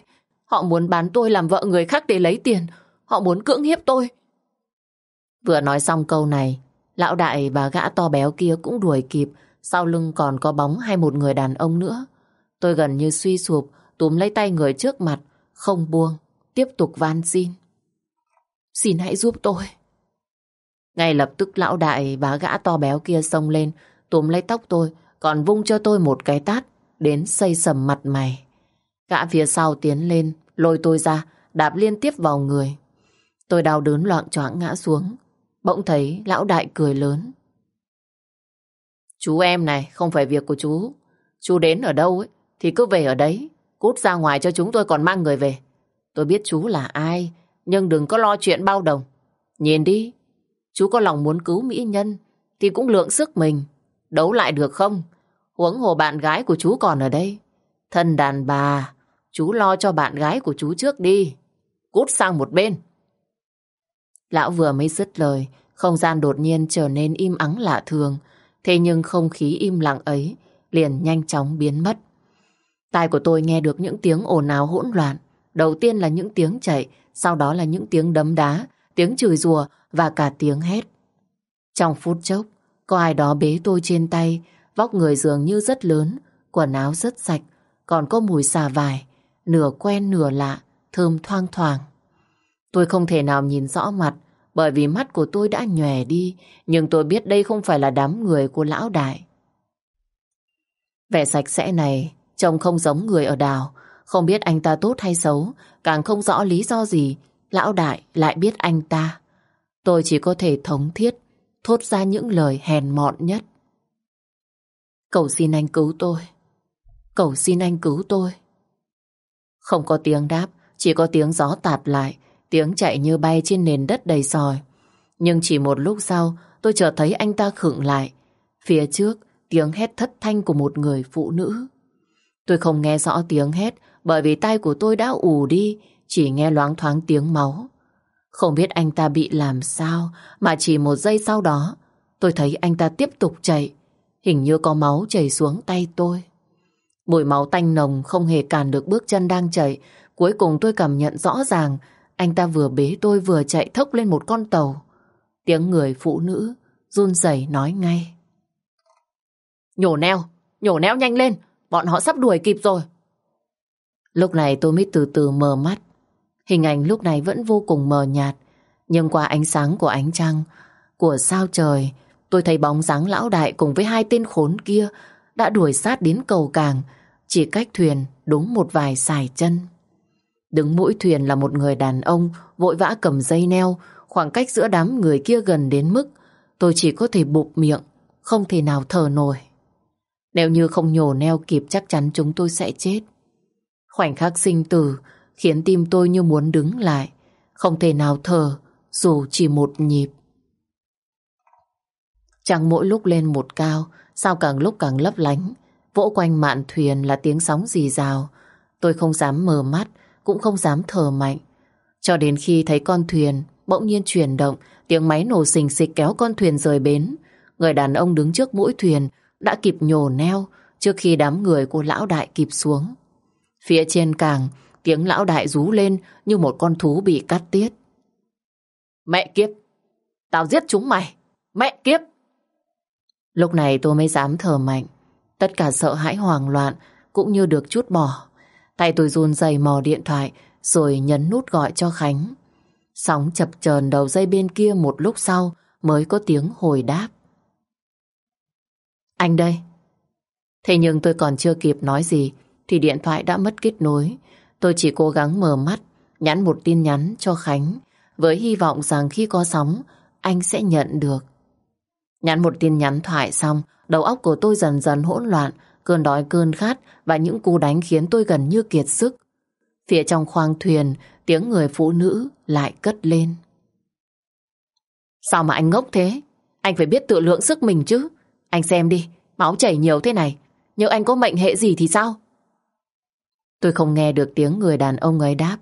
Họ muốn bán tôi làm vợ người khác để lấy tiền, họ muốn cưỡng hiếp tôi. Vừa nói xong câu này, lão đại và gã to béo kia cũng đuổi kịp, sau lưng còn có bóng hay một người đàn ông nữa. Tôi gần như suy sụp, túm lấy tay người trước mặt, không buông, tiếp tục van xin. Xin hãy giúp tôi. Ngay lập tức lão đại và gã to béo kia xông lên, túm lấy tóc tôi, còn vung cho tôi một cái tát, đến xây sầm mặt mày. Gã phía sau tiến lên, lôi tôi ra, đạp liên tiếp vào người. Tôi đau đớn loạn choạng ngã xuống, bỗng thấy lão đại cười lớn. Chú em này, không phải việc của chú. Chú đến ở đâu ấy, thì cứ về ở đấy. Cút ra ngoài cho chúng tôi còn mang người về. Tôi biết chú là ai, nhưng đừng có lo chuyện bao đồng. Nhìn đi, chú có lòng muốn cứu mỹ nhân, thì cũng lượng sức mình. Đấu lại được không? Huống hồ bạn gái của chú còn ở đây. Thân đàn bà, chú lo cho bạn gái của chú trước đi. Cút sang một bên. Lão vừa mới dứt lời, không gian đột nhiên trở nên im ắng lạ thường. Thế nhưng không khí im lặng ấy liền nhanh chóng biến mất. Tai của tôi nghe được những tiếng ồn ào hỗn loạn. Đầu tiên là những tiếng chạy, sau đó là những tiếng đấm đá, tiếng chửi rủa và cả tiếng hét. Trong phút chốc, có ai đó bế tôi trên tay, vóc người dường như rất lớn, quần áo rất sạch, còn có mùi xà vải, nửa quen nửa lạ, thơm thoang thoảng. Tôi không thể nào nhìn rõ mặt, bởi vì mắt của tôi đã nhòe đi, nhưng tôi biết đây không phải là đám người của lão đại. Vẻ sạch sẽ này Trông không giống người ở đảo, không biết anh ta tốt hay xấu, càng không rõ lý do gì, lão đại lại biết anh ta. Tôi chỉ có thể thống thiết, thốt ra những lời hèn mọn nhất. Cầu xin anh cứu tôi. Cầu xin anh cứu tôi. Không có tiếng đáp, chỉ có tiếng gió tạt lại, tiếng chạy như bay trên nền đất đầy sỏi. Nhưng chỉ một lúc sau, tôi chợt thấy anh ta khựng lại. Phía trước, tiếng hét thất thanh của một người phụ nữ. Tôi không nghe rõ tiếng hét bởi vì tay của tôi đã ù đi, chỉ nghe loáng thoáng tiếng máu. Không biết anh ta bị làm sao, mà chỉ một giây sau đó, tôi thấy anh ta tiếp tục chạy. Hình như có máu chảy xuống tay tôi. Mùi máu tanh nồng không hề cản được bước chân đang chạy. Cuối cùng tôi cảm nhận rõ ràng anh ta vừa bế tôi vừa chạy thốc lên một con tàu. Tiếng người phụ nữ run rẩy nói ngay. Nhổ neo, nhổ neo nhanh lên, bọn họ sắp đuổi kịp rồi. Lúc này tôi mới từ từ mở mắt. Hình ảnh lúc này vẫn vô cùng mờ nhạt, nhưng qua ánh sáng của ánh trăng, của sao trời, tôi thấy bóng dáng lão đại cùng với hai tên khốn kia đã đuổi sát đến cầu càng, chỉ cách thuyền đúng một vài sải chân. Đứng mũi thuyền là một người đàn ông vội vã cầm dây neo, khoảng cách giữa đám người kia gần đến mức tôi chỉ có thể bụp miệng, không thể nào thở nổi. Nếu như không nhổ neo kịp chắc chắn chúng tôi sẽ chết. Khoảnh khắc sinh tử khiến tim tôi như muốn đứng lại, không thể nào thở dù chỉ một nhịp. Chẳng mỗi lúc lên một cao, sao càng lúc càng lấp lánh, vỗ quanh mạn thuyền là tiếng sóng rì rào. Tôi không dám mở mắt, cũng không dám thở mạnh. Cho đến khi thấy con thuyền bỗng nhiên chuyển động, tiếng máy nổ xình xịch kéo con thuyền rời bến. Người đàn ông đứng trước mũi thuyền đã kịp nhổ neo trước khi đám người của lão đại kịp xuống. Phía trên càng, tiếng lão đại rú lên như một con thú bị cắt tiết. Mẹ kiếp! Tao giết chúng mày! Mẹ kiếp! Lúc này tôi mới dám thở mạnh. Tất cả sợ hãi hoảng loạn cũng như được chút bỏ. Tay tôi run rẩy mò điện thoại rồi nhấn nút gọi cho Khánh. Sóng chập chờn đầu dây bên kia một lúc sau mới có tiếng hồi đáp. Anh đây. Thế nhưng tôi còn chưa kịp nói gì thì điện thoại đã mất kết nối. Tôi chỉ cố gắng mở mắt, nhắn một tin nhắn cho Khánh với hy vọng rằng khi có sóng anh sẽ nhận được. Nhắn một tin nhắn thoại xong, đầu óc của tôi dần dần hỗn loạn, cơn đói cơn khát và những cú đánh khiến tôi gần như kiệt sức. Phía trong khoang thuyền, tiếng người phụ nữ lại cất lên. Sao mà anh ngốc thế? Anh phải biết tự lượng sức mình chứ. Anh xem đi, máu chảy nhiều thế này. nếu anh có mệnh hệ gì thì sao? Tôi không nghe được tiếng người đàn ông ấy đáp.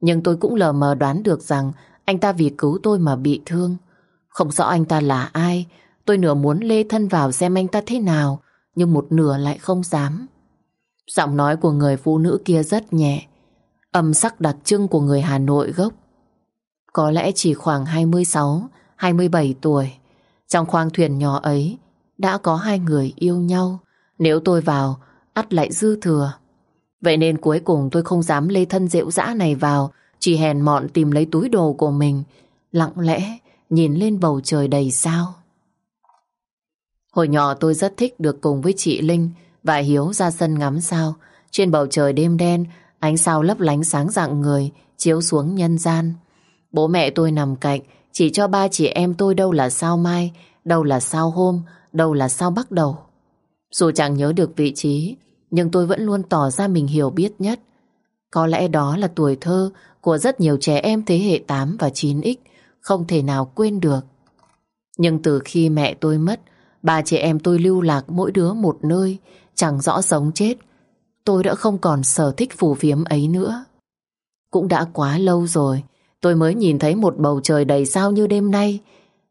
Nhưng tôi cũng lờ mờ đoán được rằng anh ta vì cứu tôi mà bị thương. Không rõ anh ta là ai. Tôi nửa muốn lê thân vào xem anh ta thế nào. Nhưng một nửa lại không dám. Giọng nói của người phụ nữ kia rất nhẹ. Âm sắc đặc trưng của người Hà Nội gốc. Có lẽ chỉ khoảng 26, 27 tuổi. Trong khoang thuyền nhỏ ấy đã có hai người yêu nhau. Nếu tôi vào, ắt lại dư thừa. Vậy nên cuối cùng tôi không dám lê thân rượu dã này vào, chỉ hèn mọn tìm lấy túi đồ của mình, lặng lẽ nhìn lên bầu trời đầy sao. Hồi nhỏ tôi rất thích được cùng với chị Linh và Hiếu ra sân ngắm sao. Trên bầu trời đêm đen, ánh sao lấp lánh sáng rạng người, chiếu xuống nhân gian. Bố mẹ tôi nằm cạnh, chỉ cho ba chị em tôi đâu là sao mai, đâu là sao hôm, đâu là sao bắt đầu. Dù chẳng nhớ được vị trí, nhưng tôi vẫn luôn tỏ ra mình hiểu biết nhất. Có lẽ đó là tuổi thơ của rất nhiều trẻ em thế hệ 8 và 9X, không thể nào quên được. Nhưng từ khi mẹ tôi mất, ba chị em tôi lưu lạc mỗi đứa một nơi, chẳng rõ sống chết. Tôi đã không còn sở thích phù phiếm ấy nữa. Cũng đã quá lâu rồi, tôi mới nhìn thấy một bầu trời đầy sao như đêm nay.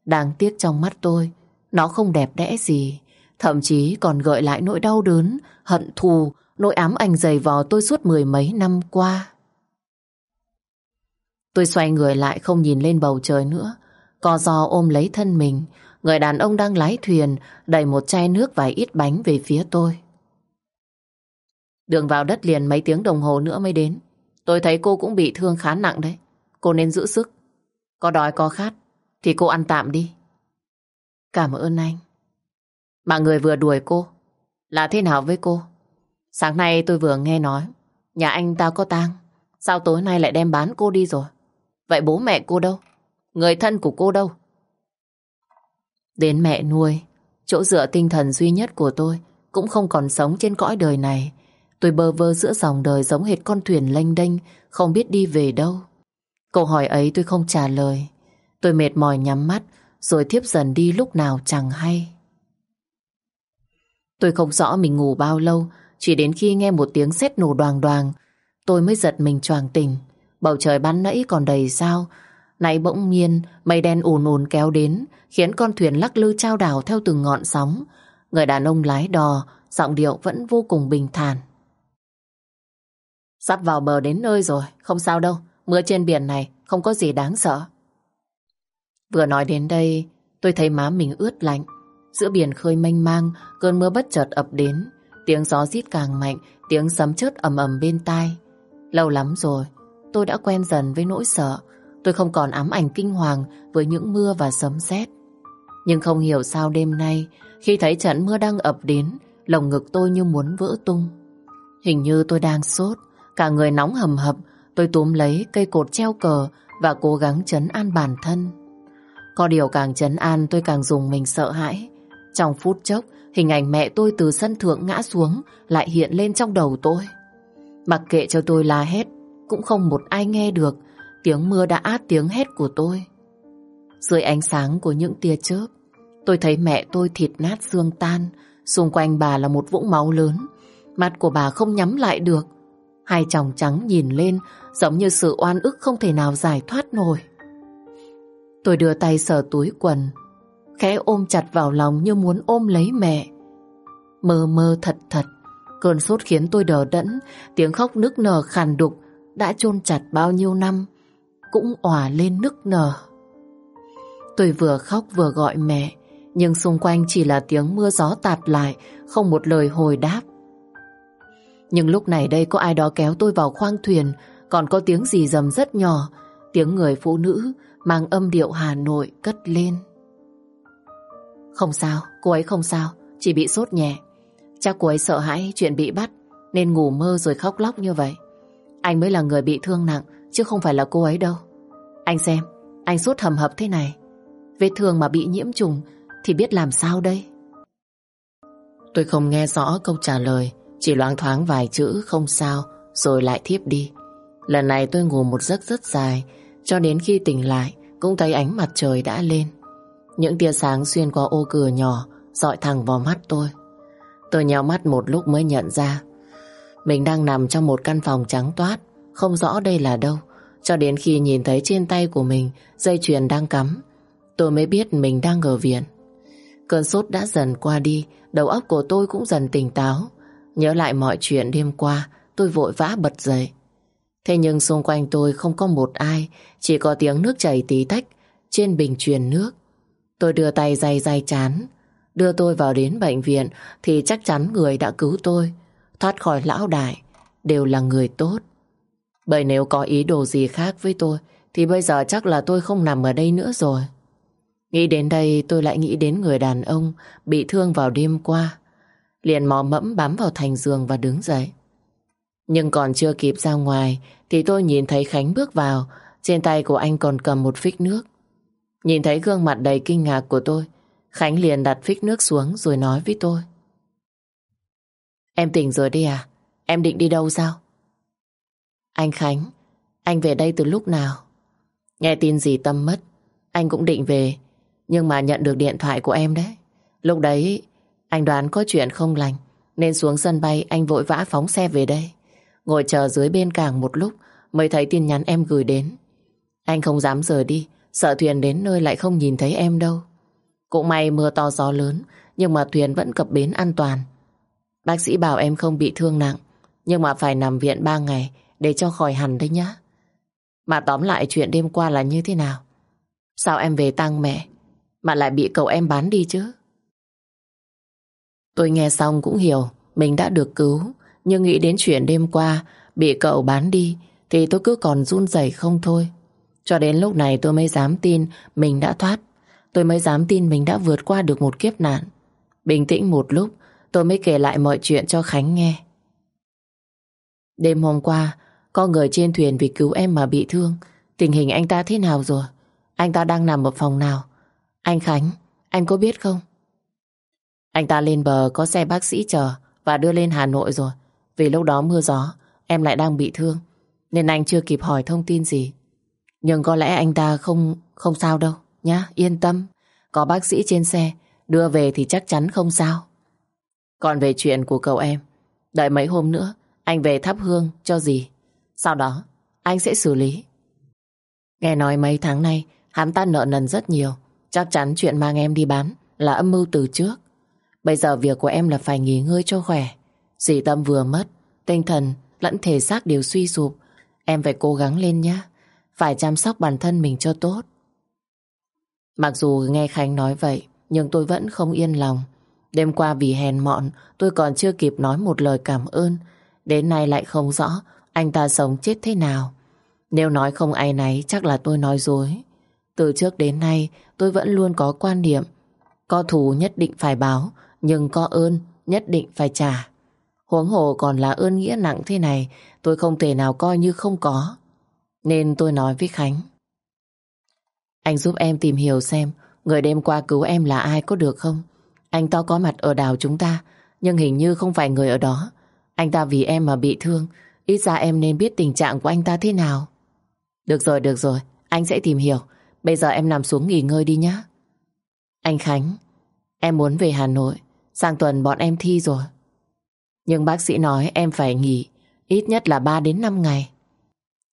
Đáng tiếc trong mắt tôi, nó không đẹp đẽ gì. Thậm chí còn gợi lại nỗi đau đớn, hận thù, nỗi ám ảnh dày vò tôi suốt mười mấy năm qua. Tôi xoay người lại không nhìn lên bầu trời nữa. Co giò ôm lấy thân mình. Người đàn ông đang lái thuyền đẩy một chai nước và ít bánh về phía tôi. Đường vào đất liền mấy tiếng đồng hồ nữa mới đến. Tôi thấy cô cũng bị thương khá nặng đấy. Cô nên giữ sức. Có đói có khát thì cô ăn tạm đi. Cảm ơn anh. Mà người vừa đuổi cô là thế nào với cô? Sáng nay tôi vừa nghe nói nhà anh ta có tang. Sao tối nay lại đem bán cô đi rồi? Vậy bố mẹ cô đâu? Người thân của cô đâu? Đến mẹ nuôi, chỗ dựa tinh thần duy nhất của tôi cũng không còn sống trên cõi đời này. Tôi bơ vơ giữa dòng đời giống hệt con thuyền lênh đênh, không biết đi về đâu. Câu hỏi ấy tôi không trả lời. Tôi mệt mỏi nhắm mắt, rồi thiếp dần đi lúc nào chẳng hay. Tôi không rõ mình ngủ bao lâu, chỉ đến khi nghe một tiếng sét nổ đoàng đoàng, tôi mới giật mình choàng tỉnh. Bầu trời ban nãy còn đầy sao, nay bỗng nhiên mây đen ùn ùn kéo đến, khiến con thuyền lắc lư trao đảo theo từng ngọn sóng. Người đàn ông lái đò, giọng điệu vẫn vô cùng bình thản. Sắp vào bờ đến nơi rồi, không sao đâu. Mưa trên biển này không có gì đáng sợ. Vừa nói đến đây, tôi thấy má mình ướt lạnh. Giữa biển khơi mênh mang, cơn mưa bất chợt ập đến. Tiếng gió rít càng mạnh, tiếng sấm chớp ầm ầm bên tai. Lâu lắm rồi, tôi đã quen dần với nỗi sợ. Tôi không còn ám ảnh kinh hoàng với những mưa và sấm sét. Nhưng không hiểu sao đêm nay, khi thấy trận mưa đang ập đến, lồng ngực tôi như muốn vỡ tung. Hình như tôi đang sốt, cả người nóng hầm hập, tôi túm lấy cây cột treo cờ và cố gắng chấn an bản thân. Có điều càng chấn an tôi càng dùng mình sợ hãi. Trong phút chốc, hình ảnh mẹ tôi từ sân thượng ngã xuống lại hiện lên trong đầu tôi. Mặc kệ cho tôi la hét, cũng không một ai nghe được tiếng mưa đã át tiếng hét của tôi. Dưới ánh sáng của những tia chớp, tôi thấy mẹ tôi thịt nát xương tan, xung quanh bà là một vũng máu lớn. Mặt của bà không nhắm lại được, hai tròng trắng nhìn lên giống như sự oan ức không thể nào giải thoát nổi. Tôi đưa tay sờ túi quần, khẽ ôm chặt vào lòng như muốn ôm lấy mẹ. Mơ mơ thật thật, cơn sốt khiến tôi đờ đẫn, tiếng khóc nức nở khàn đục đã chôn chặt bao nhiêu năm, cũng òa lên nức nở. Tôi vừa khóc vừa gọi mẹ, nhưng xung quanh chỉ là tiếng mưa gió tạt lại, không một lời hồi đáp. Nhưng lúc này đây có ai đó kéo tôi vào khoang thuyền, còn có tiếng gì rầm rất nhỏ, tiếng người phụ nữ mang âm điệu Hà Nội cất lên. Không sao, cô ấy không sao, chỉ bị sốt nhẹ. Chắc cô ấy sợ hãi chuyện bị bắt nên ngủ mơ rồi khóc lóc như vậy. Anh mới là người bị thương nặng chứ không phải là cô ấy đâu. Anh xem, anh sốt hầm hập thế này. Vết thương mà bị nhiễm trùng thì biết làm sao đây? Tôi không nghe rõ câu trả lời, chỉ loáng thoáng vài chữ không sao rồi lại thiếp đi. Lần này tôi ngủ một giấc rất dài, cho đến khi tỉnh lại cũng thấy ánh mặt trời đã lên. Những tia sáng xuyên qua ô cửa nhỏ dọi thẳng vào mắt tôi. Tôi nhào mắt một lúc mới nhận ra mình đang nằm trong một căn phòng trắng toát, không rõ đây là đâu. Cho đến khi nhìn thấy trên tay của mình dây chuyền đang cắm, tôi mới biết mình đang ở viện. Cơn sốt đã dần qua đi, đầu óc của tôi cũng dần tỉnh táo. Nhớ lại mọi chuyện đêm qua, tôi vội vã bật dậy. Thế nhưng xung quanh tôi không có một ai, chỉ có tiếng nước chảy tí tách trên bình truyền nước. Tôi đưa tay day day chán, đưa tôi vào đến bệnh viện thì chắc chắn người đã cứu tôi, thoát khỏi lão đại, đều là người tốt. Bởi nếu có ý đồ gì khác với tôi, thì bây giờ chắc là tôi không nằm ở đây nữa rồi. Nghĩ đến đây tôi lại nghĩ đến người đàn ông bị thương vào đêm qua. Liền mò mẫm bám vào thành giường và đứng dậy. Nhưng còn chưa kịp ra ngoài thì tôi nhìn thấy Khánh bước vào. Trên tay của anh còn cầm một phích nước. Nhìn thấy gương mặt đầy kinh ngạc của tôi, Khánh liền đặt phích nước xuống rồi nói với tôi. Em tỉnh rồi đi à? Em định đi đâu sao? Anh Khánh, anh về đây từ lúc nào? Nghe tin gì tâm mất, anh cũng định về, nhưng mà nhận được điện thoại của em đấy. Lúc đấy, anh đoán có chuyện không lành, nên xuống sân bay anh vội vã phóng xe về đây. Ngồi chờ dưới bên cảng một lúc mới thấy tin nhắn em gửi đến. Anh không dám rời đi, sợ thuyền đến nơi lại không nhìn thấy em đâu. Cũng may mưa to gió lớn, nhưng mà thuyền vẫn cập bến an toàn. Bác sĩ bảo em không bị thương nặng, nhưng mà phải nằm viện 3 ngày để cho khỏi hẳn đấy nhá. Mà tóm lại chuyện đêm qua là như thế nào? Sao em về tăng mẹ, mà lại bị cậu em bán đi chứ? Tôi nghe xong cũng hiểu mình đã được cứu, nhưng nghĩ đến chuyện đêm qua bị cậu bán đi thì tôi cứ còn run rẩy không thôi. Cho đến lúc này tôi mới dám tin mình đã thoát. Tôi mới dám tin mình đã vượt qua được một kiếp nạn. Bình tĩnh một lúc, tôi mới kể lại mọi chuyện cho Khánh nghe. Đêm hôm qua, có người trên thuyền vì cứu em mà bị thương. Tình hình anh ta thế nào rồi? Anh ta đang nằm ở phòng nào? Anh Khánh, anh có biết không? Anh ta lên bờ có xe bác sĩ chờ và đưa lên Hà Nội rồi. Vì lúc đó mưa gió, em lại đang bị thương. Nên anh chưa kịp hỏi thông tin gì. Nhưng có lẽ anh ta không không sao đâu, nhá, yên tâm. Có bác sĩ trên xe, đưa về thì chắc chắn không sao. Còn về chuyện của cậu em, đợi mấy hôm nữa, anh về thắp hương cho gì. Sau đó, anh sẽ xử lý. Nghe nói mấy tháng nay, hắn ta nợ nần rất nhiều. Chắc chắn chuyện mang em đi bán là âm mưu từ trước. Bây giờ việc của em là phải nghỉ ngơi cho khỏe. Dì Tâm vừa mất, tinh thần lẫn thể xác đều suy sụp. Em phải cố gắng lên nhé. Phải chăm sóc bản thân mình cho tốt. Mặc dù nghe Khánh nói vậy, nhưng tôi vẫn không yên lòng. Đêm qua vì hèn mọn, tôi còn chưa kịp nói một lời cảm ơn. Đến nay lại không rõ anh ta sống chết thế nào. Nếu nói không ai nấy chắc là tôi nói dối. Từ trước đến nay tôi vẫn luôn có quan niệm có thù nhất định phải báo nhưng có ơn nhất định phải trả. Huống hồ còn là ơn nghĩa nặng thế này tôi không thể nào coi như không có. Nên tôi nói với Khánh. Anh giúp em tìm hiểu xem người đêm qua cứu em là ai có được không? Anh ta có mặt ở đảo chúng ta nhưng hình như không phải người ở đó. Anh ta vì em mà bị thương ít ra em nên biết tình trạng của anh ta thế nào. Được rồi, được rồi, anh sẽ tìm hiểu. Bây giờ em nằm xuống nghỉ ngơi đi nhé. Anh Khánh, em muốn về Hà Nội, sang tuần bọn em thi rồi. Nhưng bác sĩ nói em phải nghỉ, ít nhất là 3 đến 5 ngày.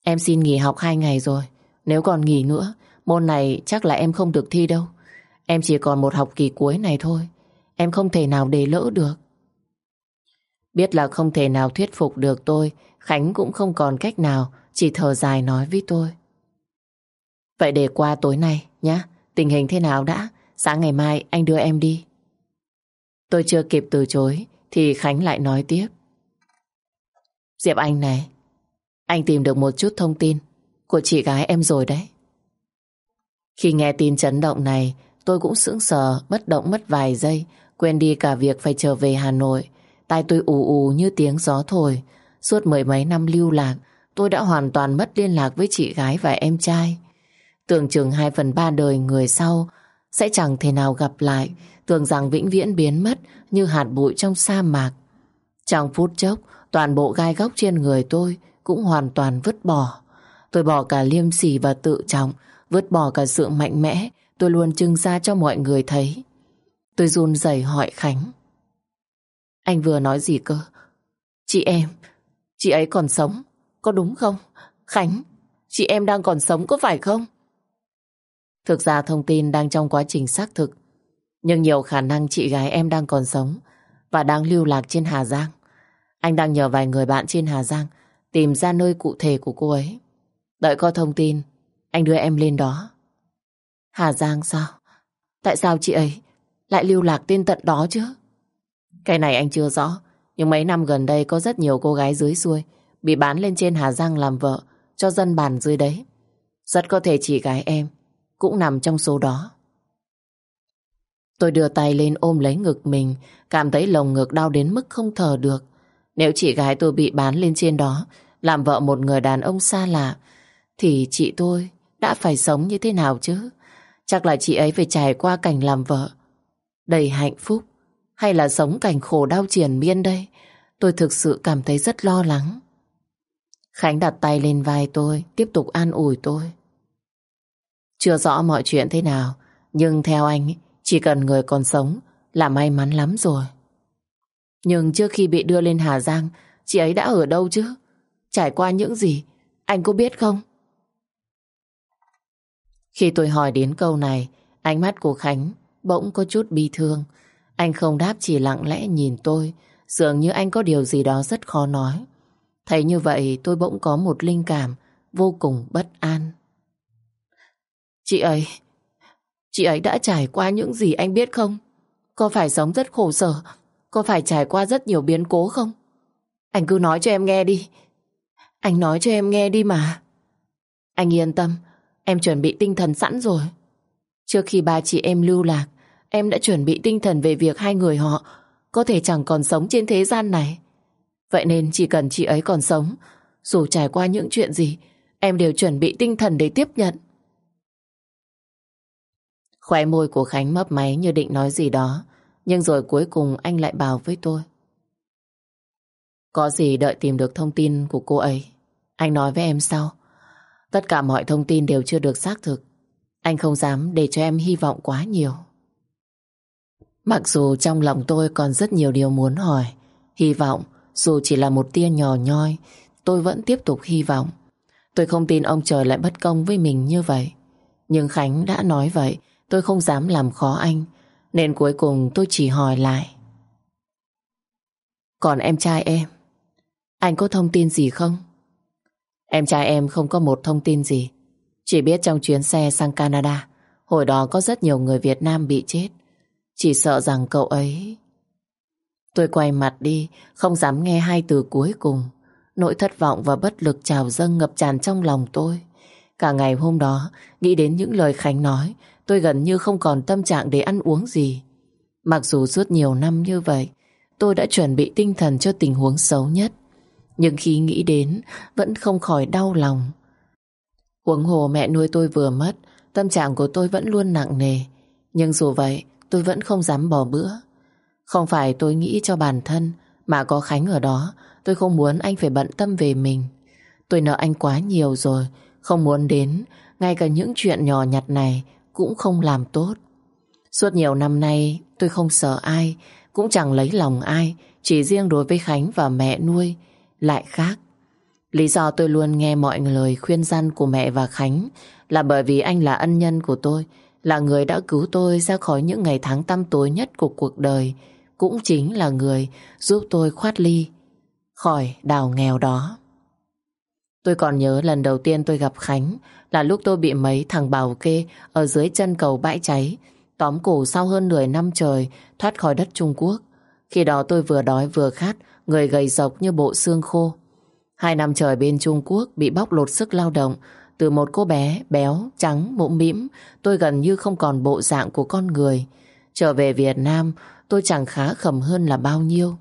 Em xin nghỉ học 2 ngày rồi, nếu còn nghỉ nữa, môn này chắc là em không được thi đâu. Em chỉ còn một học kỳ cuối này thôi, em không thể nào để lỡ được. Biết là không thể nào thuyết phục được tôi, Khánh cũng không còn cách nào chỉ thở dài nói với tôi. Vậy để qua tối nay nhé, tình hình thế nào đã, sáng ngày mai anh đưa em đi. Tôi chưa kịp từ chối thì Khánh lại nói tiếp. Diệp Anh này, anh tìm được một chút thông tin của chị gái em rồi đấy. Khi nghe tin chấn động này, tôi cũng sững sờ, bất động mất vài giây, quên đi cả việc phải trở về Hà Nội. Tai tôi ù ù như tiếng gió thổi. Suốt mười mấy năm lưu lạc, tôi đã hoàn toàn mất liên lạc với chị gái và em trai. Tưởng chừng hai phần ba đời người sau sẽ chẳng thể nào gặp lại, tưởng rằng vĩnh viễn biến mất như hạt bụi trong sa mạc. Trong phút chốc, toàn bộ gai góc trên người tôi cũng hoàn toàn vứt bỏ. Tôi bỏ cả liêm sỉ và tự trọng, vứt bỏ cả sự mạnh mẽ tôi luôn trưng ra cho mọi người thấy. Tôi run rẩy hỏi Khánh. Anh vừa nói gì cơ? Chị em, chị ấy còn sống, có đúng không? Khánh, chị em đang còn sống có phải không? Thực ra thông tin đang trong quá trình xác thực, nhưng nhiều khả năng chị gái em đang còn sống và đang lưu lạc trên Hà Giang. Anh đang nhờ vài người bạn trên Hà Giang tìm ra nơi cụ thể của cô ấy. Đợi có thông tin, anh đưa em lên đó. Hà Giang sao? Tại sao chị ấy lại lưu lạc tên tận đó chứ? Cái này anh chưa rõ, nhưng mấy năm gần đây có rất nhiều cô gái dưới xuôi bị bán lên trên Hà Giang làm vợ cho dân bản dưới đấy. Rất có thể chị gái em cũng nằm trong số đó. Tôi đưa tay lên ôm lấy ngực mình, cảm thấy lồng ngực đau đến mức không thở được. Nếu chị gái tôi bị bán lên trên đó, làm vợ một người đàn ông xa lạ, thì chị tôi đã phải sống như thế nào chứ? Chắc là chị ấy phải trải qua cảnh làm vợ. Đầy hạnh phúc, hay là sống cảnh khổ đau triền miên đây? Tôi thực sự cảm thấy rất lo lắng. Khánh đặt tay lên vai tôi, tiếp tục an ủi tôi. Chưa rõ mọi chuyện thế nào, nhưng theo anh, chỉ cần người còn sống là may mắn lắm rồi. Nhưng trước khi bị đưa lên Hà Giang, chị ấy đã ở đâu chứ? Trải qua những gì? Anh có biết không? Khi tôi hỏi đến câu này, ánh mắt của Khánh bỗng có chút bi thương. Anh không đáp chỉ lặng lẽ nhìn tôi, dường như anh có điều gì đó rất khó nói. Thấy như vậy tôi bỗng có một linh cảm vô cùng bất an. Chị ấy, chị ấy đã trải qua những gì anh biết không? Có phải sống rất khổ sở, có phải trải qua rất nhiều biến cố không? Anh cứ nói cho em nghe đi. Anh nói cho em nghe đi mà. Anh yên tâm, em chuẩn bị tinh thần sẵn rồi. Trước khi ba chị em lưu lạc, em đã chuẩn bị tinh thần về việc hai người họ có thể chẳng còn sống trên thế gian này. Vậy nên chỉ cần chị ấy còn sống, dù trải qua những chuyện gì, em đều chuẩn bị tinh thần để tiếp nhận. Khóe môi của Khánh mấp máy như định nói gì đó, nhưng rồi cuối cùng anh lại bảo với tôi. Có gì đợi tìm được thông tin của cô ấy. Anh nói với em sau. Tất cả mọi thông tin đều chưa được xác thực. Anh không dám để cho em hy vọng quá nhiều. Mặc dù trong lòng tôi còn rất nhiều điều muốn hỏi, hy vọng dù chỉ là một tia nhỏ nhoi, tôi vẫn tiếp tục hy vọng. Tôi không tin ông trời lại bất công với mình như vậy. Nhưng Khánh đã nói vậy, tôi không dám làm khó anh. Nên cuối cùng tôi chỉ hỏi lại. Còn em trai em, anh có thông tin gì không? Em trai em không có một thông tin gì. Chỉ biết trong chuyến xe sang Canada, hồi đó có rất nhiều người Việt Nam bị chết. Chỉ sợ rằng cậu ấy... Tôi quay mặt đi, không dám nghe hai từ cuối cùng. Nỗi thất vọng và bất lực trào dâng ngập tràn trong lòng tôi. Cả ngày hôm đó, nghĩ đến những lời Khánh nói, tôi gần như không còn tâm trạng để ăn uống gì. Mặc dù suốt nhiều năm như vậy, tôi đã chuẩn bị tinh thần cho tình huống xấu nhất. Nhưng khi nghĩ đến, vẫn không khỏi đau lòng. Huống hồ mẹ nuôi tôi vừa mất, tâm trạng của tôi vẫn luôn nặng nề. Nhưng dù vậy, tôi vẫn không dám bỏ bữa. Không phải tôi nghĩ cho bản thân, mà có Khánh ở đó, tôi không muốn anh phải bận tâm về mình. Tôi nợ anh quá nhiều rồi, không muốn đến, ngay cả những chuyện nhỏ nhặt này cũng không làm tốt. Suốt nhiều năm nay, tôi không sợ ai, cũng chẳng lấy lòng ai, chỉ riêng đối với Khánh và mẹ nuôi, lại khác. Lý do tôi luôn nghe mọi lời khuyên răn của mẹ và Khánh là bởi vì anh là ân nhân của tôi, là người đã cứu tôi ra khỏi những ngày tháng tăm tối nhất của cuộc đời, cũng chính là người giúp tôi khoát ly khỏi đào nghèo đó. Tôi còn nhớ lần đầu tiên tôi gặp Khánh là lúc tôi bị mấy thằng bảo kê ở dưới chân cầu bãi cháy, tóm cổ sau hơn nửa năm trời thoát khỏi đất Trung Quốc. Khi đó tôi vừa đói vừa khát, người gầy rộc như bộ xương khô. Hai năm trời bên Trung Quốc bị bóc lột sức lao động, từ một cô bé béo, trắng, mũm mĩm, tôi gần như không còn bộ dạng của con người. Trở về Việt Nam, tôi chẳng khá khẩm hơn là bao nhiêu.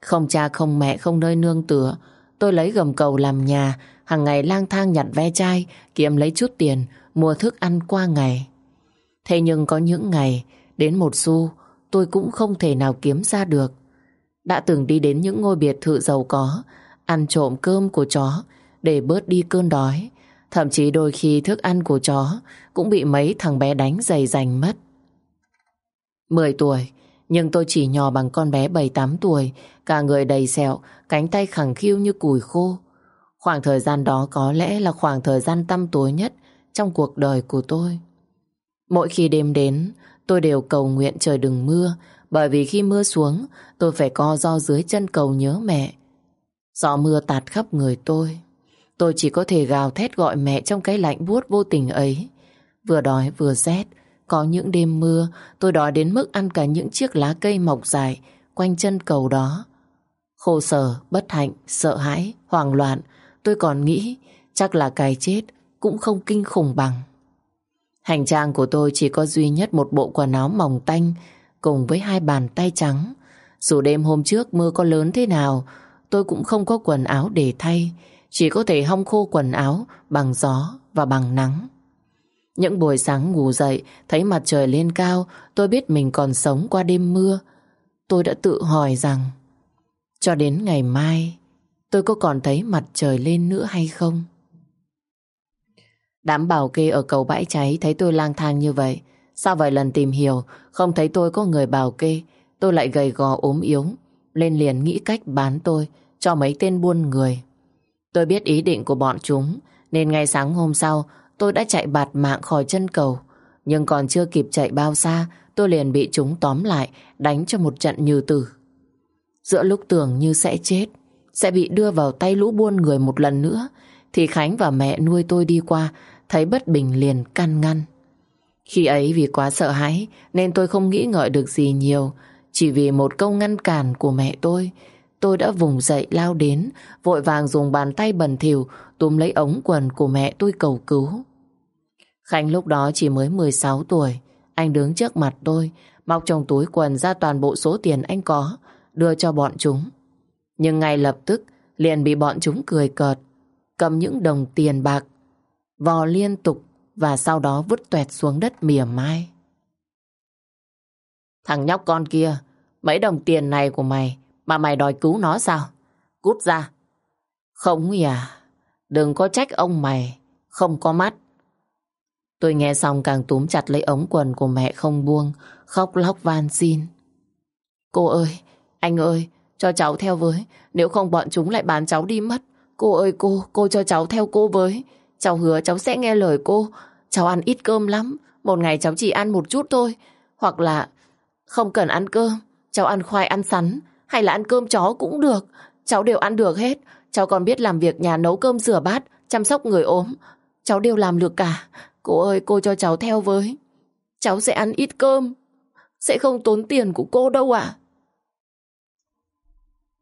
Không cha không mẹ không nơi nương tựa, tôi lấy gầm cầu làm nhà, hàng ngày lang thang nhặt ve chai, kiếm lấy chút tiền, mua thức ăn qua ngày. Thế nhưng có những ngày, đến một xu, tôi cũng không thể nào kiếm ra được. Đã từng đi đến những ngôi biệt thự giàu có, ăn trộm cơm của chó để bớt đi cơn đói. Thậm chí đôi khi thức ăn của chó cũng bị mấy thằng bé đánh giày giành mất. 10 tuổi, nhưng tôi chỉ nhỏ bằng con bé 7-8 tuổi, cả người đầy sẹo, cánh tay khẳng khiu như củi khô. Khoảng thời gian đó có lẽ là khoảng thời gian tăm tối nhất trong cuộc đời của tôi. Mỗi khi đêm đến, tôi đều cầu nguyện trời đừng mưa, bởi vì khi mưa xuống, tôi phải co do dưới chân cầu nhớ mẹ. Gió mưa tạt khắp người tôi. Tôi chỉ có thể gào thét gọi mẹ trong cái lạnh buốt vô tình ấy. Vừa đói vừa rét, có những đêm mưa, tôi đói đến mức ăn cả những chiếc lá cây mọc dài quanh chân cầu đó. Khổ sở, bất hạnh, sợ hãi, hoang loạn, tôi còn nghĩ chắc là cái chết cũng không kinh khủng bằng. Hành trang của tôi chỉ có duy nhất một bộ quần áo mỏng tanh cùng với hai bàn tay trắng. Dù đêm hôm trước mưa có lớn thế nào, tôi cũng không có quần áo để thay, chỉ có thể hong khô quần áo bằng gió và bằng nắng. Những buổi sáng ngủ dậy, thấy mặt trời lên cao, tôi biết mình còn sống qua đêm mưa. Tôi đã tự hỏi rằng, cho đến ngày mai, tôi có còn thấy mặt trời lên nữa hay không? Đám bảo kê ở cầu bãi cháy thấy tôi lang thang như vậy. Sao vài lần tìm hiểu, không thấy tôi có người bảo kê, tôi lại gầy gò ốm yếu, lên liền nghĩ cách bán tôi cho mấy tên buôn người. Tôi biết ý định của bọn chúng, nên ngay sáng hôm sau tôi đã chạy bạt mạng khỏi chân cầu. Nhưng còn chưa kịp chạy bao xa, tôi liền bị chúng tóm lại, đánh cho một trận như tử. Giữa lúc tưởng như sẽ chết, sẽ bị đưa vào tay lũ buôn người một lần nữa, thì Khánh và mẹ nuôi tôi đi qua, thấy bất bình liền can ngăn. Khi ấy vì quá sợ hãi nên tôi không nghĩ ngợi được gì nhiều, chỉ vì một câu ngăn cản của mẹ tôi, tôi đã vùng dậy lao đến, vội vàng dùng bàn tay bẩn thỉu túm lấy ống quần của mẹ tôi cầu cứu. Khánh lúc đó chỉ mới 16 tuổi, anh đứng trước mặt tôi, móc trong túi quần ra toàn bộ số tiền anh có, đưa cho bọn chúng. Nhưng ngay lập tức liền bị bọn chúng cười cợt, cầm những đồng tiền bạc, vò liên tục và sau đó vứt tuẹt xuống đất mỉa mai. Thằng nhóc con kia, mấy đồng tiền này của mày mà mày đòi cứu nó sao? Cút ra. Không à, đừng có trách ông mày, không có mắt. Tôi nghe xong càng túm chặt lấy ống quần của mẹ không buông, khóc lóc van xin. Cô ơi, anh ơi, cho cháu theo với, nếu không bọn chúng lại bán cháu đi mất. Cô ơi cô, cô cho cháu theo cô với. Cháu hứa cháu sẽ nghe lời cô. Cháu ăn ít cơm lắm. Một ngày cháu chỉ ăn một chút thôi. Hoặc là không cần ăn cơm. Cháu ăn khoai ăn sắn. Hay là ăn cơm chó cũng được. Cháu đều ăn được hết. Cháu còn biết làm việc nhà nấu cơm rửa bát, chăm sóc người ốm. Cháu đều làm được cả. Cô ơi, cô cho cháu theo với. Cháu sẽ ăn ít cơm. Sẽ không tốn tiền của cô đâu ạ.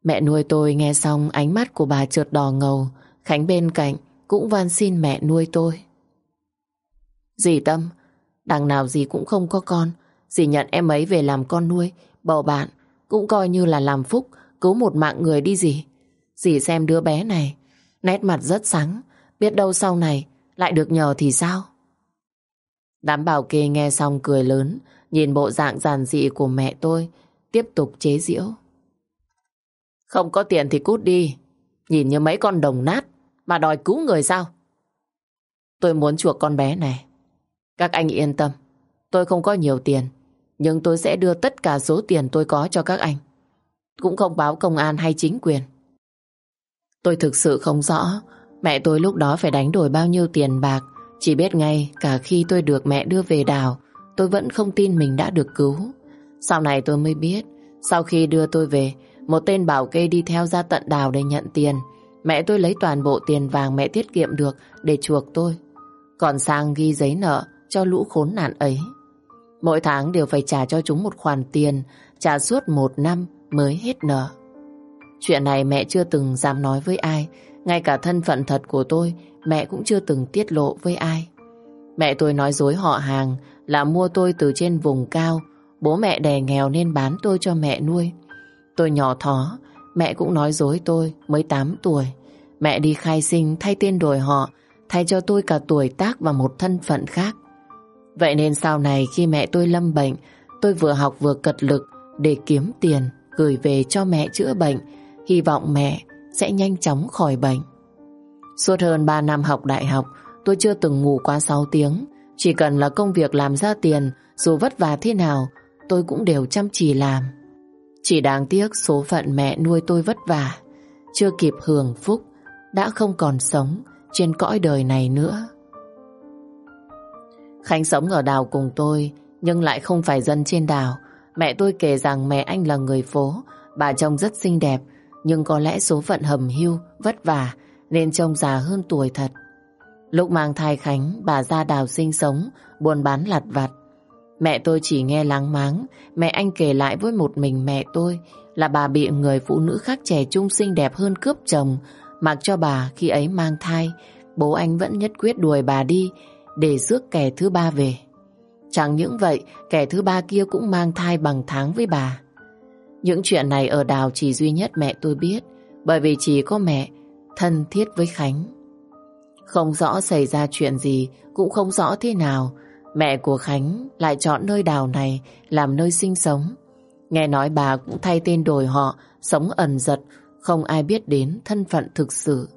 Mẹ nuôi tôi nghe xong ánh mắt của bà trượt đỏ ngầu. Khánh bên cạnh cũng van xin mẹ nuôi tôi. Dì Tâm, đằng nào dì cũng không có con. Dì nhận em ấy về làm con nuôi, bầu bạn, cũng coi như là làm phúc, cứu một mạng người đi dì. Dì xem đứa bé này, nét mặt rất sáng, biết đâu sau này lại được nhờ thì sao? Đám bảo kê nghe xong cười lớn, nhìn bộ dạng giản dị của mẹ tôi, tiếp tục chế giễu. Không có tiền thì cút đi, nhìn như mấy con đồng nát mà đòi cứu người sao? Tôi muốn chuộc con bé này. Các anh yên tâm, tôi không có nhiều tiền, nhưng tôi sẽ đưa tất cả số tiền tôi có cho các anh. Cũng không báo công an hay chính quyền. Tôi thực sự không rõ mẹ tôi lúc đó phải đánh đổi bao nhiêu tiền bạc. Chỉ biết ngay cả khi tôi được mẹ đưa về đảo, tôi vẫn không tin mình đã được cứu. Sau này tôi mới biết, sau khi đưa tôi về, một tên bảo kê đi theo ra tận đảo để nhận tiền. Mẹ tôi lấy toàn bộ tiền vàng mẹ tiết kiệm được để chuộc tôi. Còn sang ghi giấy nợ cho lũ khốn nạn ấy. Mỗi tháng đều phải trả cho chúng một khoản tiền, trả suốt một năm mới hết nợ. Chuyện này mẹ chưa từng dám nói với ai, ngay cả thân phận thật của tôi mẹ cũng chưa từng tiết lộ với ai. Mẹ tôi nói dối họ hàng là mua tôi từ trên vùng cao, bố mẹ đè nghèo nên bán tôi cho mẹ nuôi. Tôi nhỏ thó, mẹ cũng nói dối tôi mới 8 tuổi. Mẹ đi khai sinh thay tên đổi họ, thay cho tôi cả tuổi tác và một thân phận khác. Vậy nên sau này khi mẹ tôi lâm bệnh, tôi vừa học vừa cật lực để kiếm tiền gửi về cho mẹ chữa bệnh, hy vọng mẹ sẽ nhanh chóng khỏi bệnh. Suốt hơn 3 năm học đại học, tôi chưa từng ngủ quá 6 tiếng. Chỉ cần là công việc làm ra tiền, dù vất vả thế nào, tôi cũng đều chăm chỉ làm. Chỉ đáng tiếc số phận mẹ nuôi tôi vất vả, chưa kịp hưởng phúc, đã không còn sống trên cõi đời này nữa. Khánh sống ở đảo cùng tôi, nhưng lại không phải dân trên đảo. Mẹ tôi kể rằng mẹ anh là người phố, bà trông rất xinh đẹp, nhưng có lẽ số phận hầm hưu, vất vả nên trông già hơn tuổi thật. Lúc mang thai Khánh, bà ra đào sinh sống, buôn bán lặt vặt. Mẹ tôi chỉ nghe lắng máng, mẹ anh kể lại với một mình mẹ tôi là bà bị người phụ nữ khác trẻ trung xinh đẹp hơn cướp chồng, mặc cho bà khi ấy mang thai, bố anh vẫn nhất quyết đuổi bà đi để rước kẻ thứ ba về. Chẳng những vậy, kẻ thứ ba kia cũng mang thai bằng tháng với bà. Những chuyện này ở đào chỉ duy nhất mẹ tôi biết, bởi vì chỉ có mẹ thân thiết với Khánh. Không rõ xảy ra chuyện gì, cũng không rõ thế nào, mẹ của Khánh lại chọn nơi đào này làm nơi sinh sống. Nghe nói bà cũng thay tên đổi họ, sống ẩn giật, không ai biết đến thân phận thực sự.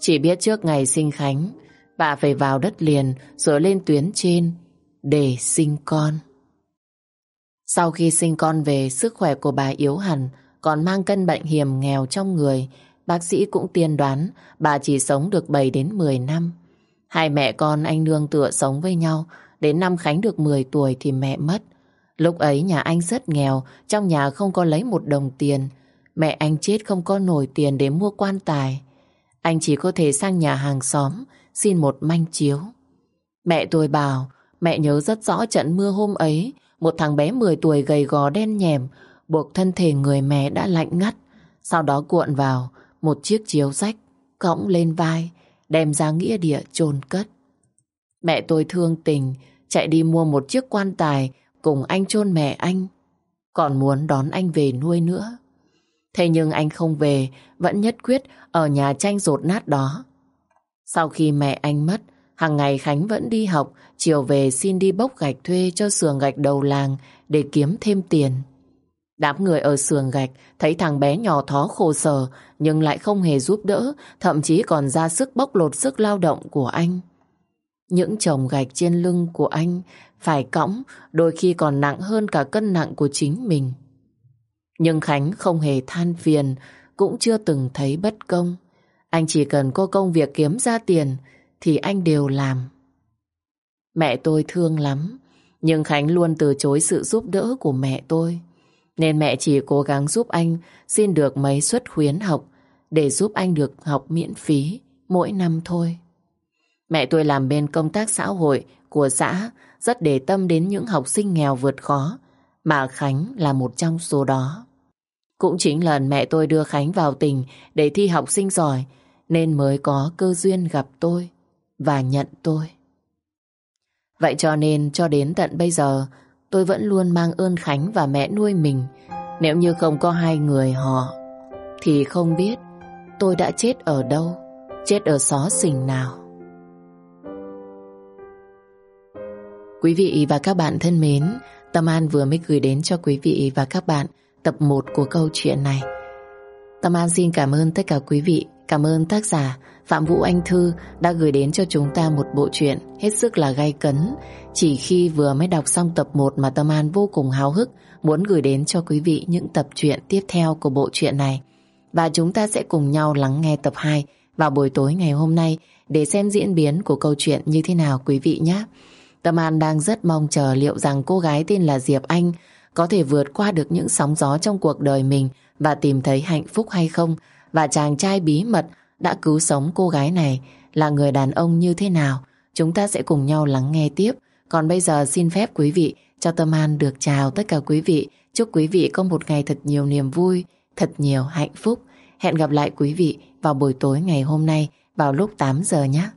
Chỉ biết trước ngày sinh Khánh, bà phải vào đất liền rồi lên tuyến trên để sinh con. Sau khi sinh con về, sức khỏe của bà yếu hẳn, còn mang cân bệnh hiểm nghèo trong người. Bác sĩ cũng tiên đoán bà chỉ sống được 7 đến 10 năm. Hai mẹ con anh nương tựa sống với nhau, đến năm Khánh được 10 tuổi thì mẹ mất. Lúc ấy nhà anh rất nghèo, trong nhà không có lấy một đồng tiền. Mẹ anh chết không có nổi tiền để mua quan tài. Anh chỉ có thể sang nhà hàng xóm, xin một manh chiếu. Mẹ tôi bảo, mẹ nhớ rất rõ trận mưa hôm ấy, một thằng bé 10 tuổi gầy gò đen nhèm, buộc thân thể người mẹ đã lạnh ngắt, sau đó cuộn vào một chiếc chiếu rách, cõng lên vai, đem ra nghĩa địa chôn cất. Mẹ tôi thương tình, chạy đi mua một chiếc quan tài cùng anh chôn mẹ anh, còn muốn đón anh về nuôi nữa. Thế nhưng anh không về, vẫn nhất quyết ở nhà tranh rột nát đó. Sau khi mẹ anh mất, hàng ngày Khánh vẫn đi học, chiều về xin đi bốc gạch thuê cho xưởng gạch đầu làng để kiếm thêm tiền. Đám người ở sườn gạch thấy thằng bé nhỏ thó khổ sở nhưng lại không hề giúp đỡ, thậm chí còn ra sức bóc lột sức lao động của anh. Những chồng gạch trên lưng của anh phải cõng đôi khi còn nặng hơn cả cân nặng của chính mình. Nhưng Khánh không hề than phiền, cũng chưa từng thấy bất công. Anh chỉ cần có công việc kiếm ra tiền thì anh đều làm. Mẹ tôi thương lắm, nhưng Khánh luôn từ chối sự giúp đỡ của mẹ tôi. Nên mẹ chỉ cố gắng giúp anh xin được mấy suất khuyến học, để giúp anh được học miễn phí mỗi năm thôi. Mẹ tôi làm bên công tác xã hội của xã, rất để tâm đến những học sinh nghèo vượt khó, mà Khánh là một trong số đó. Cũng chính lần mẹ tôi đưa Khánh vào tỉnh để thi học sinh giỏi, nên mới có cơ duyên gặp tôi và nhận tôi. Vậy cho nên cho đến tận bây giờ tôi vẫn luôn mang ơn Khánh và mẹ nuôi mình. Nếu như không có hai người họ thì không biết tôi đã chết ở đâu, chết ở xó xỉnh nào. Quý vị và các bạn thân mến, Tâm An vừa mới gửi đến cho quý vị và các bạn tập 1 của câu chuyện này. Tâm An xin cảm ơn tất cả quý vị, cảm ơn tác giả Phạm Vũ Anh Thư đã gửi đến cho chúng ta một bộ truyện hết sức là gay cấn. Chỉ khi vừa mới đọc xong tập 1 mà Tâm An vô cùng háo hức, muốn gửi đến cho quý vị những tập truyện tiếp theo của bộ truyện này. Và chúng ta sẽ cùng nhau lắng nghe tập 2 vào buổi tối ngày hôm nay để xem diễn biến của câu chuyện như thế nào quý vị nhé. Tâm An đang rất mong chờ liệu rằng cô gái tên là Diệp Anh có thể vượt qua được những sóng gió trong cuộc đời mình và tìm thấy hạnh phúc hay không và chàng trai bí mật đã cứu sống cô gái này là người đàn ông như thế nào. Chúng ta sẽ cùng nhau lắng nghe tiếp. Còn bây giờ xin phép quý vị cho Tâm An được chào tất cả quý vị. Chúc quý vị có một ngày thật nhiều niềm vui, thật nhiều hạnh phúc. Hẹn gặp lại quý vị vào buổi tối ngày hôm nay vào lúc 8 giờ nhé.